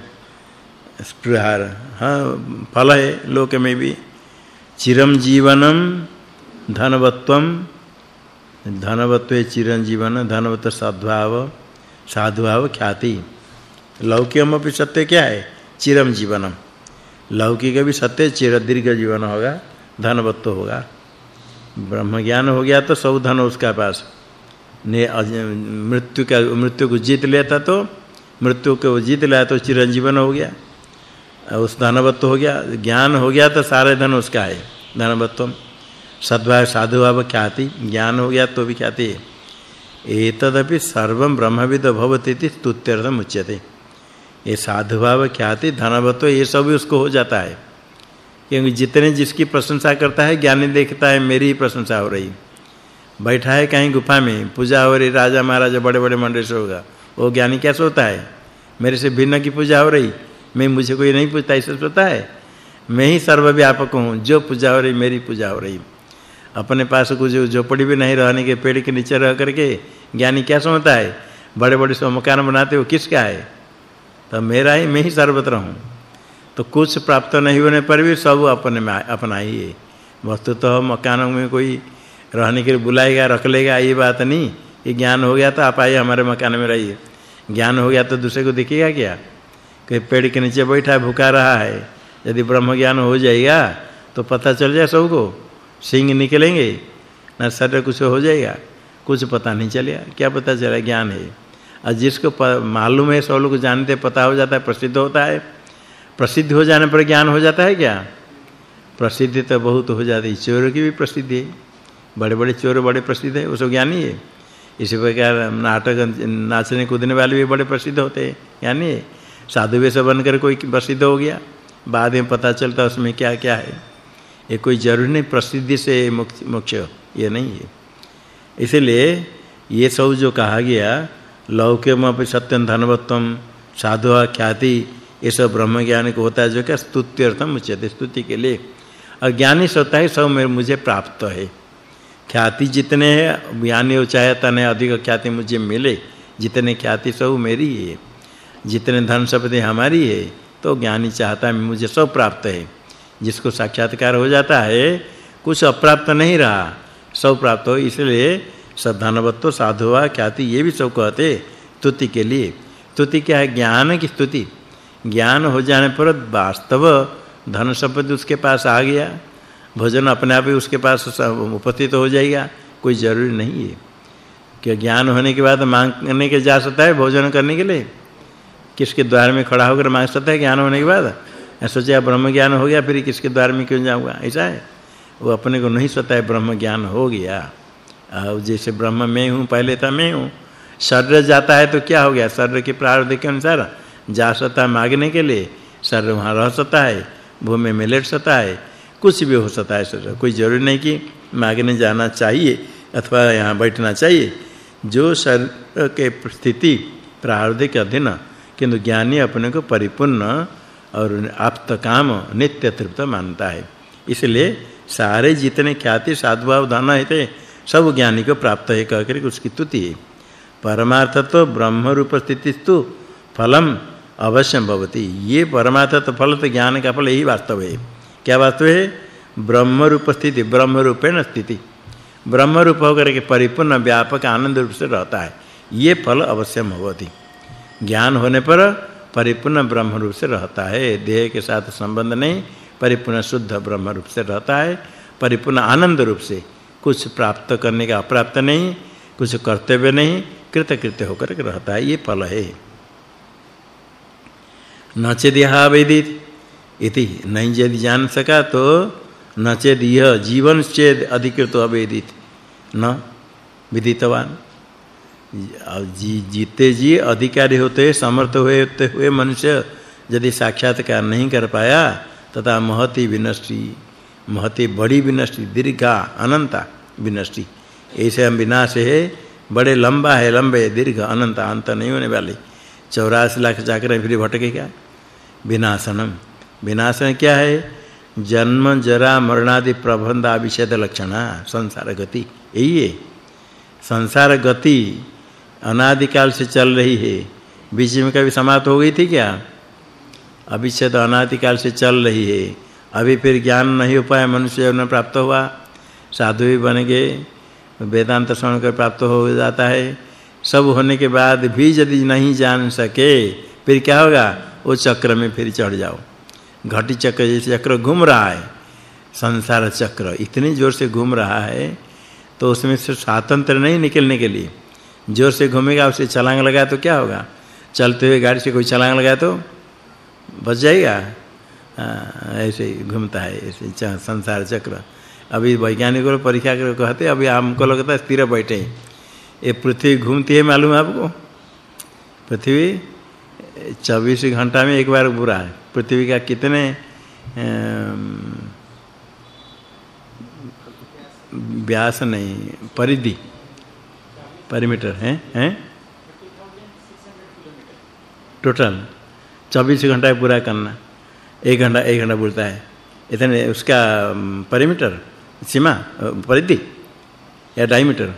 स्पृहार। हाँ फल है लोक में भी चिरम जीवनम धनवत्वम धनवत्व चिरंजीवन धनवत सद्भाव साधुभाव ख्याति। लौकिकम अपि सत्य क्या है? चिरम जीवनम। लौकिक भी सत्य, चिर दीर्घ जीवन होगा, धनवत्व होगा। ब्रह्म ज्ञान हो गया तो सब धन उसका पास। ने मृत्यु का मृत्यु को जीत लेता तो मृत्यु को जीत लिया तो चिरंजीवन हो गया। उस धनवत्व हो गया। ज्ञान हो गया तो सारे धन उसका है धनवत्व सद्भाव साधुभाव ख्याति, ज्ञान हो गया तो भी ख्याति है। एतदपि सर्वम ब्रह्मविद भवति इति स्तुत्यर्थम उच्यते। ये साधुभाव ख्याति धनवत्व ये सब भी उसको हो जाता है। क्योंकि जितने जिसकी प्रशंसा करता है, ज्ञानी देखता है, मेरी ही प्रशंसा हो रही। बैठा है कहीं गुफा में, पूजा हो रही, राजा महाराजा बड़े-बड़े मंडल से होगा। वो ज्ञानी कैसे होता है? मेरे से भिन्न की पूजा हो रही? मैं, मुझे कोई नहीं पूछता, ऐसा सोचता है? मैं ही सर्वव्यापक हूँ, जो पूजा हो रही, मेरी पूजा हो रही। अपने पास कुछ झोपड़ी भी नहीं रहने के, पेड़ के नीचे रह करके ज्ञानी क्या समझता है? बड़े-बड़े सो मकान बनाते हो, किसका है? तो मेरा ही, मैं ही सर्वत्र हूँ। तो कुछ प्राप्त नहीं होने पर भी सब अपने में अपना ही है वस्तु तो मकानों में कोई रहने के लिए बुलाएगा, रख लेगा, ये बात नहीं। ये ज्ञान हो गया तो आप आइए हमारे मकान में रहिए। ज्ञान हो गया तो दूसरे को दिखेगा क्या? कि पेड़ के नीचे बैठा है, भूखा रहा है, यदि ब्रह्म ज्ञान हो जाएगा तो पता चल जाए सबको। सिंह निकलेंगे, ना शरीर कुछ हो जाएगा, कुछ पता नहीं चलेगा। क्या पता चला, ज्ञान है। और जिसको मालूम है, सब लोग जानते, पता हो जाता है, प्रसिद्ध होता है। प्रसिद्ध हो जाने पर ज्ञान हो जाता है क्या? प्रसिद्धि तो बहुत हो जाती है। चोर की भी प्रसिद्धि है। बड़े-बड़े चोर बड़े प्रसिद्ध है सब ज्ञानी है। इसी प्रकार नाटक नाचने कूदने वाले भी बड़े प्रसिद्ध होते हैं, ज्ञानी है। साधु वेश बनकर कोई प्रसिद्ध हो गया, बाद में पता चलता उसमें क्या-क्या है। ये कोई ज़रूरी नहीं, प्रसिद्धि से मोक्ष, ये नहीं है। इसलिए ये सब जो कहा गया, लौकिकम अपि सत्यं धनवत्वम साधु ख्याति ये सब ब्रह्म ज्ञान को होता है जो क्या स्तुत्यर्थम उच्यते, स्तुति के लिए। और ज्ञानी सोता है सब मेरे मुझे प्राप्त है। ख्याति जितने है, ज्ञानी हो चाहे तने अधिक ख्याति मुझे मिले। जितने ख्याति सब मेरी है। जितने धन संपत्ति हमारी है तो ज्ञानी चाहता है मुझे सब प्राप्त है। जिसको साक्षात्कार हो जाता है, कुछ अप्राप्त नहीं रहा। सब प्राप्त हो, इसलिए सद्धनवत्व साधुवा, ख्याति, ये भी सब कहते स्तुति के लिए। स्तुति क्या है? ज्ञान की स्तुति। ज्ञान हो जाने पर वास्तव धन संपत्ति उसके पास आ गया। भोजन अपने आप ही उसके पास उपस्थित हो जाएगा। कोई ज़रूरी नहीं है। कि ज्ञान होने के बाद मांगने के जा सकता है भोजन करने के लिए? किसके द्वार में खड़ा होकर मांग सकता है ज्ञान होने के बाद? सोचा ब्रह्म ज्ञान हो गया, फिर किसके द्वार में क्यों जाऊँगा? ऐसा है। वो अपने को नहीं सोता है ब्रह्म ज्ञान हो गया। अब जैसे ब्रह्म में हूँ, पहले था मैं हूँ। शरीर जाता है तो क्या हो गया? शरीर के प्रारब्ध के अनुसार जा सकता है मांगने के लिए शरीर वहाँ रह सकता है, भूमि में लेट सकता है, कुछ भी हो सकता है शरीर कोई ज़रूरी नहीं कि मांगने जाना चाहिए अथवा यहाँ बैठना चाहिए। जो शरीर के स्थिति प्रारब्ध अधीन, किंतु ज्ञानी अपने को परिपूर्ण और आप्त काम नित्य तृप्त मानता है। इसलिए सारे जितने ख्याति साधुभाव धन है थे सब ज्ञानी को प्राप्त है, कहकर उसकी तुति है। परमार्थ तो ब्रह्म रूप स्थिति तो फलम अवश्य भवति। ये परमार्थ तो फल तो ज्ञान का फल यही वास्तव है। क्या वास्तव है? ब्रह्म रूप स्थिति। ब्रह्म रूपेण स्थिति ब्रह्म रूप होकर के परिपूर्ण, व्यापक, आनंद रूप से रहता है। ये फल अवश्य भवति। ज्ञान होने पर परिपूर्ण ब्रह्म रूप से रहता है। देह के साथ संबंध नहीं, परिपूर्ण शुद्ध ब्रह्म रूप से रहता है। परिपूर्ण आनंद रूप से कुछ प्राप्त करने का अप्राप्त नहीं, कुछ कर्तव्य नहीं, कृतकृत्य होकर के रहता है। ये फल है। न चेदिहा वेदित इति नहीं यदि जान सका तो न चेद यह जीवन चेद अधिकृत अवेदित। न विदितवान। जी, जीते जी अधिकारी होते, समर्थ हुए, होते हुए मनुष्य यदि साक्षात्कार नहीं कर पाया, तथा महति विनष्टि, महति बड़ी विनष्टि, दीर्घा, अनंता विनष्टि, ऐसे हम विनाश है, बड़े लंबा है, लंबे, दीर्घ, अनंत, अंत नहीं होने वाले। 84 लाख जाकर फिर भटकेगा विनाशनम। विनाशन क्या है? जन्म, जरा, मरणादि प्रबंध अविषेद लक्षणा, संसार गति। यही है। संसार गति अनादिकाल से चल रही है। बीच में कभी समाप्त हो गई थी क्या? अभी से तो अनादि काल से चल रही है। अभी फिर ज्ञान नहीं हो पाया, मनुष्य ने प्राप्त हुआ। साधु भी बन गए। वेदांत श्रवण कर प्राप्त हो जाता है। सब होने के बाद भी यदि नहीं जान सके, फिर क्या होगा? वो चक्र में फिर चढ़ जाओ। घटी चक्र जैसे चक्र घूम रहा है, संसार चक्र इतनी ज़ोर से घूम रहा है तो उसमें से स्वातंत्र नहीं निकलने के लिए। ज़ोर से घूमेगा, उसे छलांग लगाए तो क्या होगा? चलते हुए गाड़ी से कोई छलांग लगाए तो बच जाएगा। ऐसे ही घूमता है, ऐसे संसार चक्र। अभी वैज्ञानिकों परीक्षा कर कहते अभी हमको लगता है स्थिर बैठे ये पृथ्वी घूमती है मालूम है आपको? पृथ्वी 24 घंटा में एक बार बुरा है। पृथ्वी का कितने व्यास नहीं, परिधि परिमीटर है, हैं? टोटल 24 घंटा पूरा करना। एक घंटा एक घंटा बोलता है। इतने, उसका परिमीटर सीमा परिधि या डायमीटर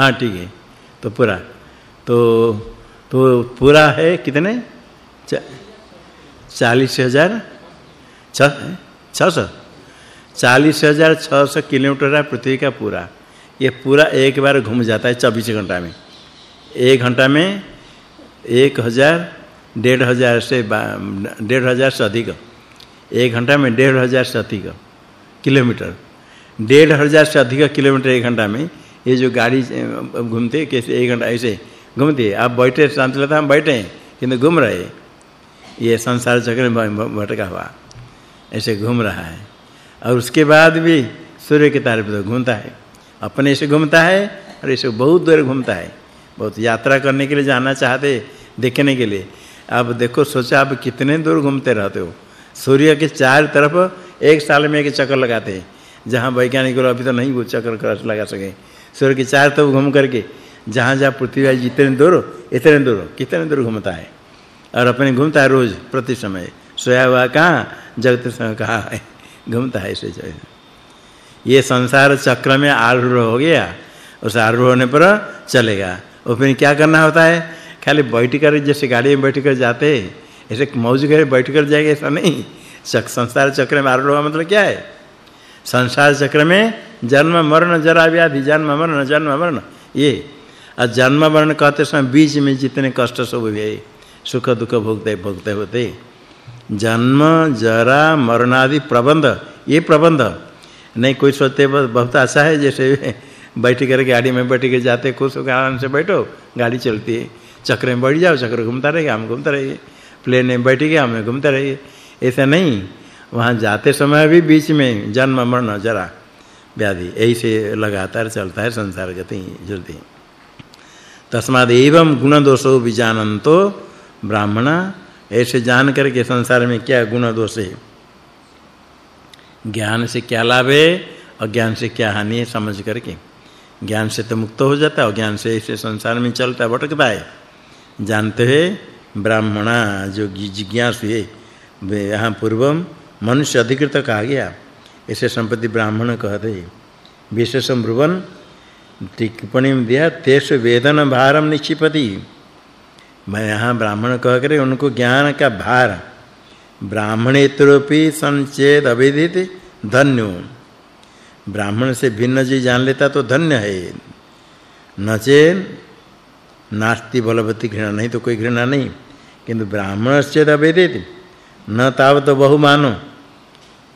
हाँ ठीक है। तो पूरा। तो तो पूरा है कितने? चालीस हज़ार? छः सौ? चालीस हज़ार छः सौ किलोमीटर है पृथ्वी का पूरा। ये पूरा एक बार घूम जाता है चौबीस घंटा में। एक घंटा में एक हज़ार, डेढ़ हज़ार से डेढ़ हज़ार से अधिक। एक घंटा में डेढ़ हज़ार से अधिक किलोमीटर। डेढ़ हज़ार से अधिक किलोमीटर एक घंटा में। ये जो गाड़ी घूमते कैसे एक घंटा ऐसे घूमते आप बैठे शांत लगता हम बैठे हैं, किंतु घूम रहे ये संसार चक्र में भटका हुआ। ऐसे घूम रहा है। और उसके बाद भी सूर्य के तारे पर घूमता है। अपने से घूमता है और ऐसे बहुत दूर घूमता है। बहुत यात्रा करने के लिए जाना चाहते देखने के लिए। अब देखो, सोचा, आप कितने दूर घूमते रहते हो। सूर्य के चार तरफ़ एक साल में एक चक्कर लगाते हैं। जहाँ वैज्ञानिक लोग अभी तो नहीं वो चक्कर कर लगा सके। सूर्य के चार तरफ़ घूम करके, जहाँ जहाँ पृथ्वी जितने दूर, इतने दूर, कितने दूर घूमता है। और अपने घूमता है रोज, प्रति समय। सोया हुआ कहाँ? जगत समय कहाँ है? घूमता है ऐसे ये संसार चक्र में आरूढ़ हो गया। उस आरूढ़ होने पर चलेगा। और फिर क्या करना होता है? खाली बैठ कर, जैसे गाड़ी में बैठ कर जाते ऐसे मौज कर बैठ कर जाएगा ऐसा नहीं। संसार चक्र में आरूढ़ मतलब क्या है? संसार चक्र में जन्म मरण जरा व्याधि जन्म मरण जन्म मरण ये। और जन्म मरण कहते समय बीच में जितने कष्ट सब हुए, सुख दुख भोगते भोगते, होते। जन्म, जरा मरण आदि प्रबंध, ये प्रबंध। नहीं, कोई सोचते बहुत अच्छा है जैसे [laughs] बैठ कर गाड़ी में बैठ के जाते, खुश होकर आराम से बैठो, गाड़ी चलती है। चक्र में बैठ जाओ चक्र घूमता रहेगा, हम घूमते रहिए। प्लेन में बैठ गए हम घूमते रहिए। ऐसा नहीं, वहाँ जाते समय भी बीच में जन्म मरण जरा। व्याधि। ऐसे लगातार चलता है संसार गति जल्दी तस्माद एवं गुण दोषो विजानंतो ब्राह्मणा। ऐसे जान करके संसार में क्या गुण दोष है? ज्ञान से क्या लाभ है? अज्ञान से क्या हानि है? समझ करके। ज्ञान से तो मुक्त हो जाता है, अज्ञान से ऐसे संसार में चलता है भटकता है जानते हैं, ब्राह्मणा जो जिज्ञासु है यहाँ पूर्वम मनुष्य अधिकृत कहा गया। ऐसे संपत्ति ब्राह्मण कहते विशेषम ब्रुवन, टिप्पणी में दिया, तेष वेदन भारम निक्षिपति। मैं यहाँ ब्राह्मण कह कर उनको ज्ञान का भार। ब्राह्मणेतरोपि संचेत अविदित धन्यो। ब्राह्मण से भिन्न जी जान लेता तो धन्य है। नचे नास्ति बलवती घृणा, नहीं तो कोई घृणा नहीं, किंतु ब्राह्मण से अवेदित। न तावत तो बहु मानो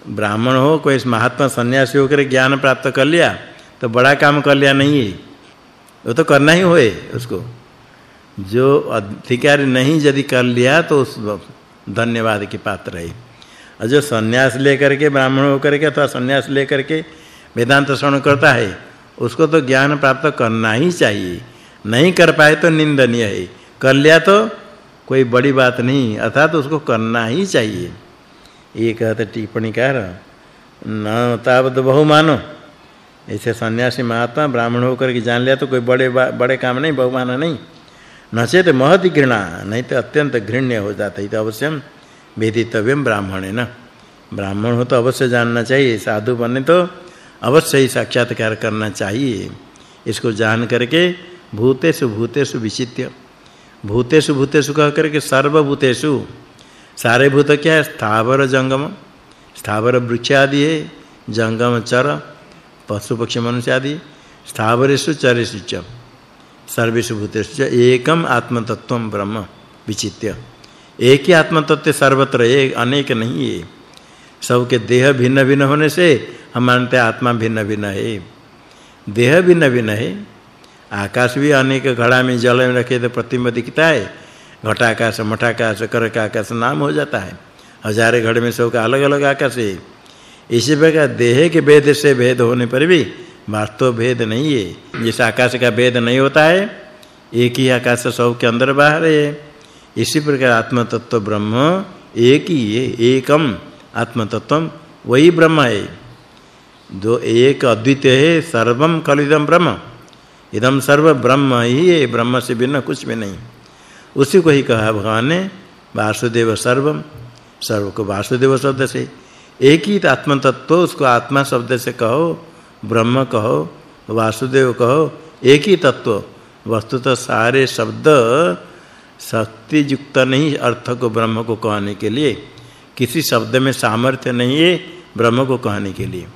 ब्राह्मण हो, कोई महात्मा सन्यासी होकर ज्ञान प्राप्त कर लिया तो बड़ा काम कर लिया नहीं। है वो तो करना ही होए उसको। जो अधिकारी नहीं यदि कर लिया तो उस धन्यवाद के पात्र है और जो सन्यास लेकर के, ब्राह्मण होकर के अथवा सन्यास लेकर के वेदांत श्रवण करता है, उसको तो ज्ञान प्राप्त करना ही चाहिए। नहीं कर पाए तो निंदनीय है। कर लिया तो कोई बड़ी बात नहीं, अर्थात उसको करना ही चाहिए। ये कहते टिप्पणी टिप्पणीकार न तावत बहु मानो। ऐसे सन्यासी महात्मा ब्राह्मण होकर के जान लिया तो कोई बड़े बड़े काम नहीं बहुमाना नहीं। नचेत महति घृणा, नहीं तो अत्यंत घृण्य हो जाता है तो अवश्य वेदितव्यम ब्राह्मण है ना ब्राह्मण हो तो अवश्य जानना चाहिए, साधु बने तो अवश्य ही साक्षात्कार करना चाहिए। इसको जान करके भूतेषु भूतेषु विचित्य भूतेषु भूतेषु कह करके सर्वभूतेषु सारे भूत क्या है स्थावर जंगम, स्थावर वृक्ष आदि है, जंगम चर, पशु पक्षी मनुष्य आदि स्थावरेषु चरेषु च, सर्वेषु भूतेषु च एकम आत्मतत्वम ब्रह्म, विचित्य। एक ही आत्मतत्व सर्वत्र एक अनेक नहीं है। सबके देह भिन्न भिन्न होने से हम मानते आत्मा भिन्न भिन्न है। देह भिन्न भिन्न है, आकाश भी अनेक घड़ा में जल में रखे तो प्रतिबिंब दिखता है घटाकाश मठाकाश करकाकाश नाम हो जाता है। हजारे घड़े में सबका अलग-अलग आकाश है। इसी प्रकार देह के भेद से भेद होने पर भी वास्तव भेद नहीं है। जिस आकाश का भेद नहीं होता है, एक ही आकाश सब के अंदर बाहर है। इसी प्रकार आत्म तत्व ब्रह्म एक ही है, एकम आत्म तत्व वही ब्रह्म है। दो एक अद्वितीय है, सर्वम कलिदम ब्रह्म। इदम सर्व ब्रह्म ही है, ब्रह्म से भिन्न कुछ भी नहीं। उसी को ही कहा भगवान ने, वासुदेव सर्वम सर्व को वासुदेव शब्द से। एक ही आत्म तत्व उसको आत्मा शब्द से कहो, ब्रह्म कहो, वासुदेव कहो, एक ही तत्व। वस्तुतः सारे शब्द शक्ति युक्त नहीं, अर्थ को ब्रह्म को कहने के लिए। किसी शब्द में सामर्थ्य नहीं है, ब्रह्म को कहने के लिए।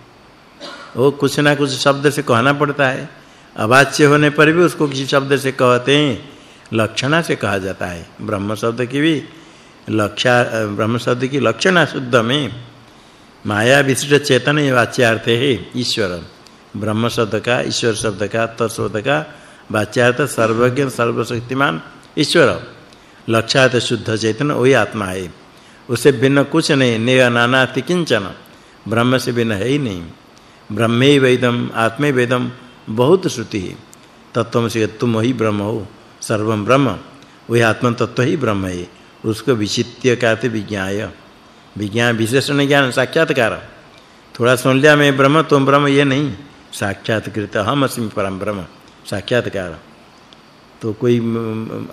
वो कुछ ना कुछ शब्द से कहना पड़ता है। अवाच्य होने पर भी उसको किसी शब्द से कहते हैं। लक्षणा से कहा जाता है। ब्रह्म शब्द की भी लक्षा, ब्रह्म शब्द की लक्षणा शुद्ध में माया विशिष्ट चेतन वाच्यार्थ है ईश्वर। ब्रह्म शब्द का, ईश्वर शब्द का तत्शब्द का वाच्यार्थ सर्वज्ञ, सर्वशक्तिमान ईश्वर। लक्षार्थ शुद्ध चेतन वही आत्मा है। उसे भिन्न कुछ नहीं नेह नाना किंचन। ब्रह्म से भिन्न है ही नहीं। ब्रह्मे वेदम, आत्मे वेदम, बहुत श्रुति है। तत्वम से तुम वही ब्रह्म हो। सर्वम ब्रह्म। वही आत्म तत्व ही ब्रह्म है उसको विचित्य कहते विज्ञाय। विज्ञान विशेषण ज्ञान साक्षात्कार। थोड़ा सुन लिया मैं ब्रह्म, तुम ब्रह्म, ये नहीं। साक्षात्कृत हम अस्मि परम ब्रह्म। साक्षात्कार। तो कोई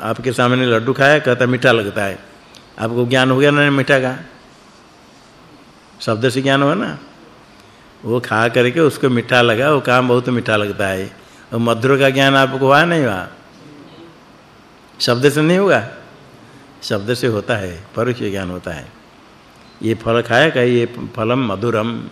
आपके सामने लड्डू खाया कहता मीठा लगता है। आपको ज्ञान हो गया ना मीठा का? शब्द से ज्ञान हुआ ना? वो खा करके उसको मीठा लगा, वो काम बहुत मीठा लगता है। और मधुर का ज्ञान आपको हुआ नहीं हुआ? शब्द से नहीं होगा। शब्द से होता है, परोक्ष ज्ञान होता है। ये फल खाया का ये फलम मधुरम,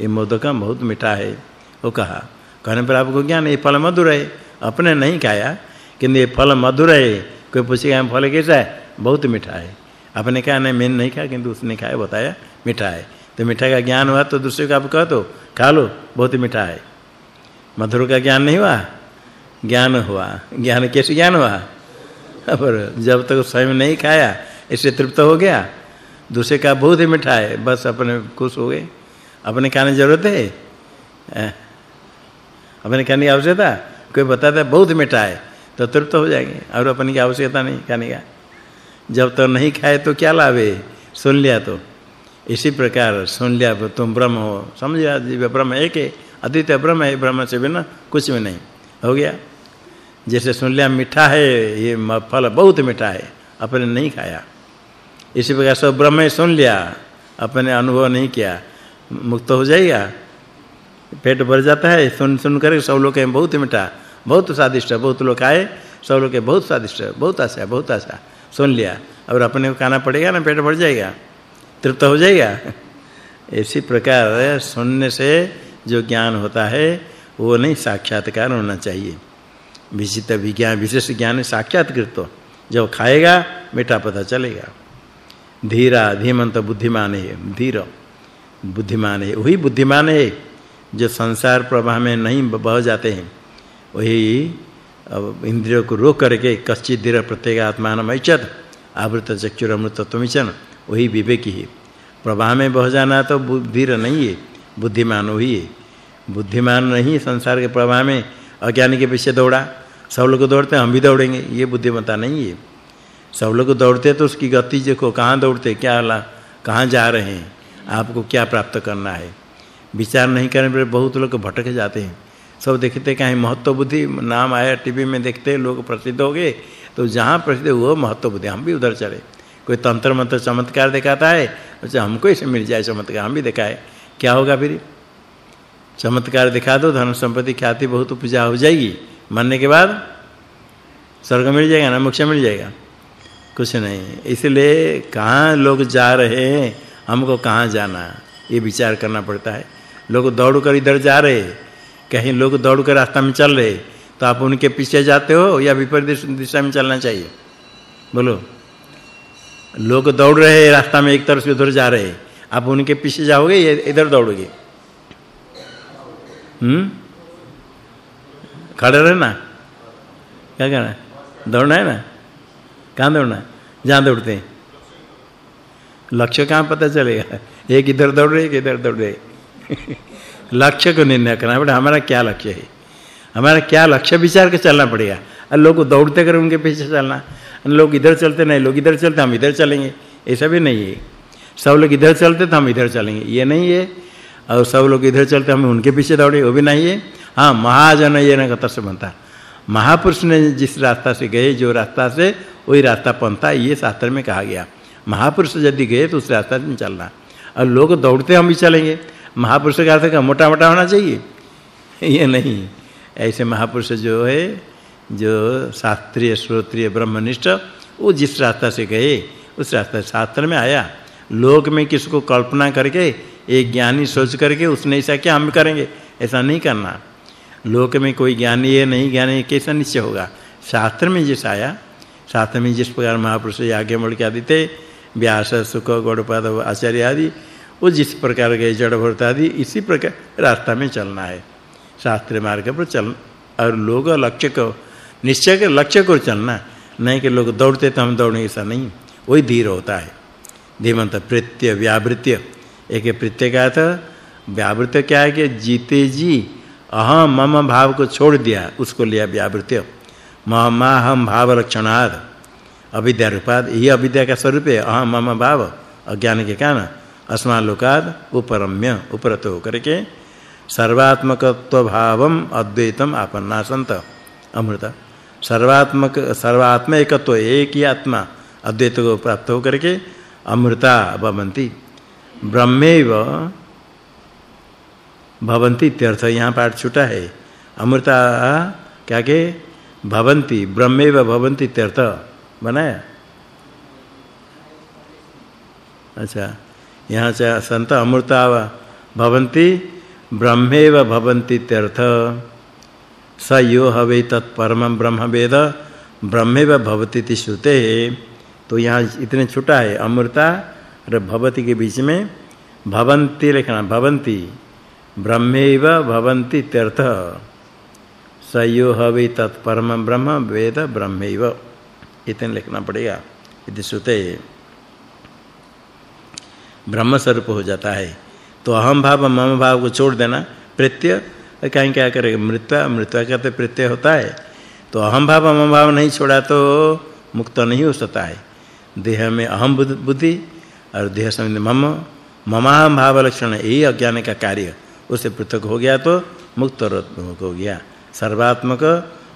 ये मोदकम बहुत मीठा है। वो कहा, कहने पर आपको ज्ञान ये फल मधुर है। अपने नहीं खाया, किंतु ये फल मधुर है। कोई पूछेगा फल कैसा है? बहुत मीठा है। अपने कहा, नहीं, मैंने नहीं खाया, किंतु उसने खाया, बताया, मीठा है। तो मीठा का ज्ञान हुआ तो दूसरे को आप कह दो, खा लो, बहुत मीठा है। मधुर का ज्ञान नहीं हुआ? ज्ञान हुआ। ज्ञान कैसे ज्ञान हुआ? [laughs] पर जब तक स्वयं नहीं खाया, इससे तृप्त हो गया। दूसरे का बहुत ही मीठा है, बस अपने खुश हो गए। अपने खाने ज़रूरत है? अपने खाने की आवश्यकता? कोई बताता है बहुत मीठा है तो तृप्त हो जाएँगे। और अपने की आवश्यकता नहीं खाने का। जब तक तो नहीं खाए तो क्या लाभ है? सुन लिया तो। इसी प्रकार सुन लिया तुम ब्रह्म हो। समझ जीव ब्रह्म एक है, अद्वितीय ब्रह्म है, ब्रह्म से बिना कुछ भी नहीं। हो गया? जैसे सुन लिया, मीठा है, ये फल बहुत मीठा है। अपने नहीं खाया। इसी प्रकार सब ब्रह्म सुन लिया, अपने अनुभव नहीं किया। मुक्त हो जाएगा, पेट भर जाता है, सुन सुन कर सब लोग कहें, बहुत मीठा, बहुत स्वादिष्ट, बहुत लोग आए सब लोग कहें, बहुत स्वादिष्ट, बहुत अच्छा बहुत अच्छा सुन लिया। और अपने को खाना पड़ेगा ना, पेट भर जाएगा, तृप्त हो जाएगा। इसी प्रकार सुनने से जो ज्ञान होता है, वो नहीं साक्षात्कार होना चाहिए। विचित विज्ञान विशेष ज्ञान साक्षात्कृत जब खाएगा, मीठा पता चलेगा। धीरा, धीमंत, बुद्धिमान है, धीर। बुद्धिमान है, वही बुद्धिमान है, जो संसार प्रवाह में नहीं बह जाते हैं। वही, अब इंद्रियों को रोक करके कच्चित धीर, प्रत्येक आत्मान ऐचत आवृत चक्षुर, अमृत तत्वमिचन वही विवेकी है। प्रवाह में बह जाना तो धीर नहीं है, बुद्धिमान वही है। बुद्धिमान नहीं, संसार के प्रवाह में अज्ञानी के पीछे दौड़ा। सब लोग दौड़ते हम भी दौड़ेंगे। ये बुद्धिमता नहीं है। सब लोग दौड़ते तो उसकी गति देखो, कहाँ दौड़ते क्या ला, कहाँ जा रहे हैं, आपको क्या प्राप्त करना है। विचार नहीं करने पर बहुत लोग भटक जाते हैं। सब देखते कहीं महत्व बुद्धि, नाम आया, टीवी में देखते लोग प्रसिद्ध हो गए तो जहाँ प्रसिद्ध वो महत्व बुद्धि, हम भी उधर चले। कोई तंत्र मंत्र चमत्कार दिखाता है अच्छा हमको इसे मिल जाए चमत्कार, हम भी दिखाए। क्या होगा फिर? चमत्कार दिखा दो धन संपत्ति ख्याति बहुत पूजा हो जाएगी। मरने के बाद स्वर्ग मिल जाएगा ना, मोक्ष मिल जाएगा? कुछ नहीं। इसलिए कहाँ लोग जा रहे हैं, हमको कहाँ जाना? ये विचार करना पड़ता है। लोग दौड़ कर इधर जा रहे कहीं लोग दौड़ कर रास्ता में चल रहे तो आप उनके पीछे जाते हो या विपरीत दिशा में चलना चाहिए? बोलो। लोग दौड़ रहे रास्ता में एक तरफ़ से उधर जा रहे आप उनके पीछे जाओगे या इधर दौड़ोगे? हम्म खड़े रहना क्या करना दौड़ना है ना कहाँ दौड़ना जहाँ दौड़ते हैं लक्ष्य कहाँ पता चलेगा एक इधर दौड़ रहे एक इधर दौड़ रहे लक्ष्य को निर्णय करना पड़ेगा हमारा क्या लक्ष्य है हमारा क्या लक्ष्य विचार के चलना पड़ेगा और लोग दौड़ते कर उनके पीछे चलना लोग इधर चलते नहीं लोग इधर चलते हम इधर चलेंगे ऐसा भी नहीं है सब लोग इधर चलते तो हम इधर चलेंगे ये नहीं है और सब लोग इधर चलते, हम उनके पीछे दौड़े, वो भी नहीं है। हाँ महाजन ये न कतर से बनता महापुरुष ने जिस रास्ता से गए, जो रास्ता से, वही रास्ता पंथा ये शास्त्र में कहा गया। महापुरुष यदि गए तो उस रास्ते में चलना और लोग दौड़ते, हम भी चलेंगे। महापुरुष का अर्थ का मोटा मोटा होना चाहिए। ये नहीं ऐसे महापुरुष जो है, जो शास्त्रीय, श्रोत्रीय, ब्रह्मनिष्ठ, वो जिस रास्ता से गए, उस रास्ते शास्त्र में आया। लोक में किसको कल्पना करके एक ज्ञानी सोच करके उसने ऐसा क्या हम करेंगे? ऐसा नहीं करना। लोक में कोई ज्ञानी है, नहीं ज्ञानी कैसा निश्चय होगा? शास्त्र में जिस आया, शास्त्र में जिस प्रकार महापुरुष बढ़ के आदि थे, व्यास, सुख, गौड़पाद, आचार्य आदि, वो जिस प्रकार गए जड़ भरत आदि, इसी प्रकार रास्ता में चलना है। शास्त्र मार्ग पर चल, और लोग लक्ष्य को, निश्चय के लक्ष्य को चलना। नहीं कि लोग दौड़ते तो हम दौड़ेंगे, ऐसा नहीं। वही धीर होता है। धीमंत प्रत्यय व्यावृत्य। एक था व्यावृत्य क्या है कि जीते जी अहम मम भाव को छोड़ दिया, उसको लिया व्यावृत्य ममा हम भाव लक्षणाद अविद्या रूपाद ये अविद्या का स्वरूप है अहम मम भाव। अज्ञान के कारण अस्मा लोकाद उपरम्य, उपरत होकर के सर्वात्मकत्व भावम अद्वैतम आपन्ना संत अमृत। सर्वात्मक सर्वात्म एकत्व एक ही आत्मा, अद्वैत को प्राप्त होकर के अमृता भवन्ति ब्रह्मेव भवन्ति इत्यर्थ यहाँ पाठ छूटा है। अमृता, क्या के? भवन्ति, ब्रह्मेव भवन्ति इत्यर्थ। बनाया? अच्छा यहाँ से संत अमृता भवन्ति, ब्रह्मेव भवन्ति इत्यर्थ। स यो हवे तत्परम ब्रह्म वेद ब्रह्मेव भवति श्रुते। तो यहाँ इतने छूटा है। अमृता और भवति के बीच में भवन्ति लिखना भवन्ति ब्रह्मेव भवन्ति इत्यर्थ स यो हवे तत्परम ब्रह्म वेद ब्रह्मेव। इतने लिखना पड़ेगा। इति सुते ब्रह्म स्वरूप हो जाता है तो अहम भाव, मम भाव को छोड़ देना। प्रत्यय कहीं क्या करेगा मृत्यु मृत्यु कहते प्रत्यय होता है। तो अहम भाव, मम भाव नहीं छोड़ा तो मुक्त नहीं हो सकता है। देह में अहम बुद्धि और देह संबंध मम ममाहम भाव लक्षण यही अज्ञान का कार्य। उससे पृथक हो गया तो मुक्त हो गया। सर्वात्मक,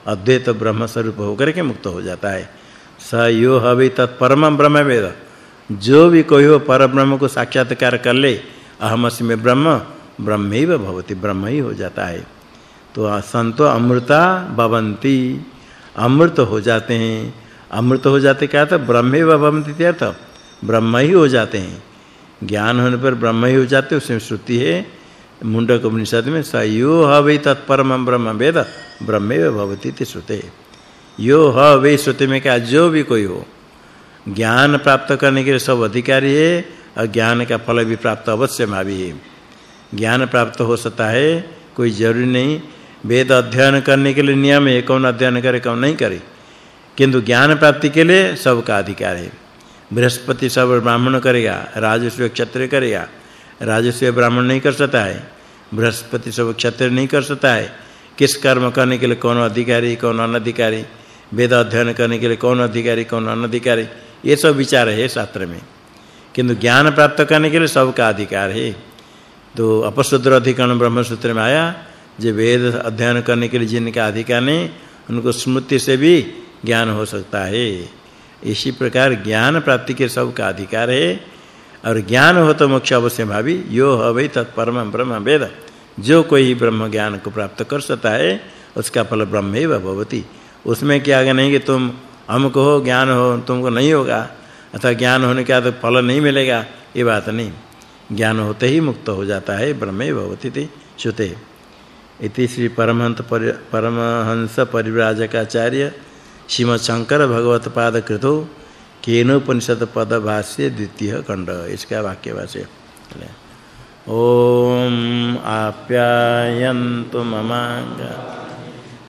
अद्वैत ब्रह्म स्वरूप होकर के मुक्त हो जाता है। स यो हवि तत्परम ब्रह्म वेद जो भी कोई हो पर ब्रह्म को साक्षात्कार कर ले, अहमस्मि ब्रह्म, ब्रह्मैव भवति ब्रह्म ही हो जाता है। तो संतो अमृता भवन्ति। अमृत हो जाते हैं। अमृत हो जाते क्या था ब्रह्मैव भवन्ति अर्थ ब्रह्म ही हो जाते हैं। ज्ञान होने पर ब्रह्म ही हो जाते उसमें श्रुति है। मुंडक उपनिषद में स यो ह वै तत्परम ब्रह्म वेद, ब्रह्मैव भवति इति श्रुते। यो ह वै श्रुति में क्या जो भी कोई हो, ज्ञान प्राप्त करने के लिए सब अधिकारी है और ज्ञान का फल भी प्राप्त अवश्य भावी है। ज्ञान प्राप्त हो सकता है, कोई ज़रूरी नहीं। वेद अध्ययन करने के लिए नियम है, कौन अध्ययन करे, कौन नहीं करे। किंतु ज्ञान प्राप्ति के लिए सबका अधिकार है। बृहस्पति सब ब्राह्मण करेगा, राजस्व क्षत्रिय करेगा। राजस्व ब्राह्मण नहीं कर सकता है, बृहस्पति सब क्षत्रिय नहीं कर सकता है। किस कर्म करने के लिए कौन अधिकारी, कौन अनधिकारी? वेद अध्ययन करने के लिए कौन अधिकारी, कौन अनधिकारी? ये सब विचार है शास्त्र में। किंतु ज्ञान प्राप्त करने के लिए सबका अधिकार है। तो अपशुद्र अधिकरण ब्रह्म सूत्र में आया, जो वेद अध्ययन करने के लिए जिनका अधिकार नहीं, उनको स्मृति से भी ज्ञान हो सकता है। इसी प्रकार ज्ञान प्राप्ति के सब का अधिकार है। और ज्ञान हो तो मोक्ष अवश्य भावी। यो हवै तत्परम ब्रह्म वेद। जो कोई ब्रह्म ज्ञान को प्राप्त कर सकता है, उसका फल ब्रह्मैव भवति। उसमें क्या आगे नहीं कि तुम हमको हो, ज्ञान हो, तुमको नहीं होगा। अथवा ज्ञान होने के बाद फल नहीं मिलेगा, ये बात नहीं। ज्ञान होते ही मुक्त हो जाता है ब्रह्मे भवति थी श्रुते। इति श्री परमहंस परमहंस परिव्राजकाचार्य श्रीमद शंकर भगवत पाद कृतो केनोपनिषद पद भाष्य द्वितीय खंड इसका वाक्य भाष्य ओम आप्यायन्तु ममांग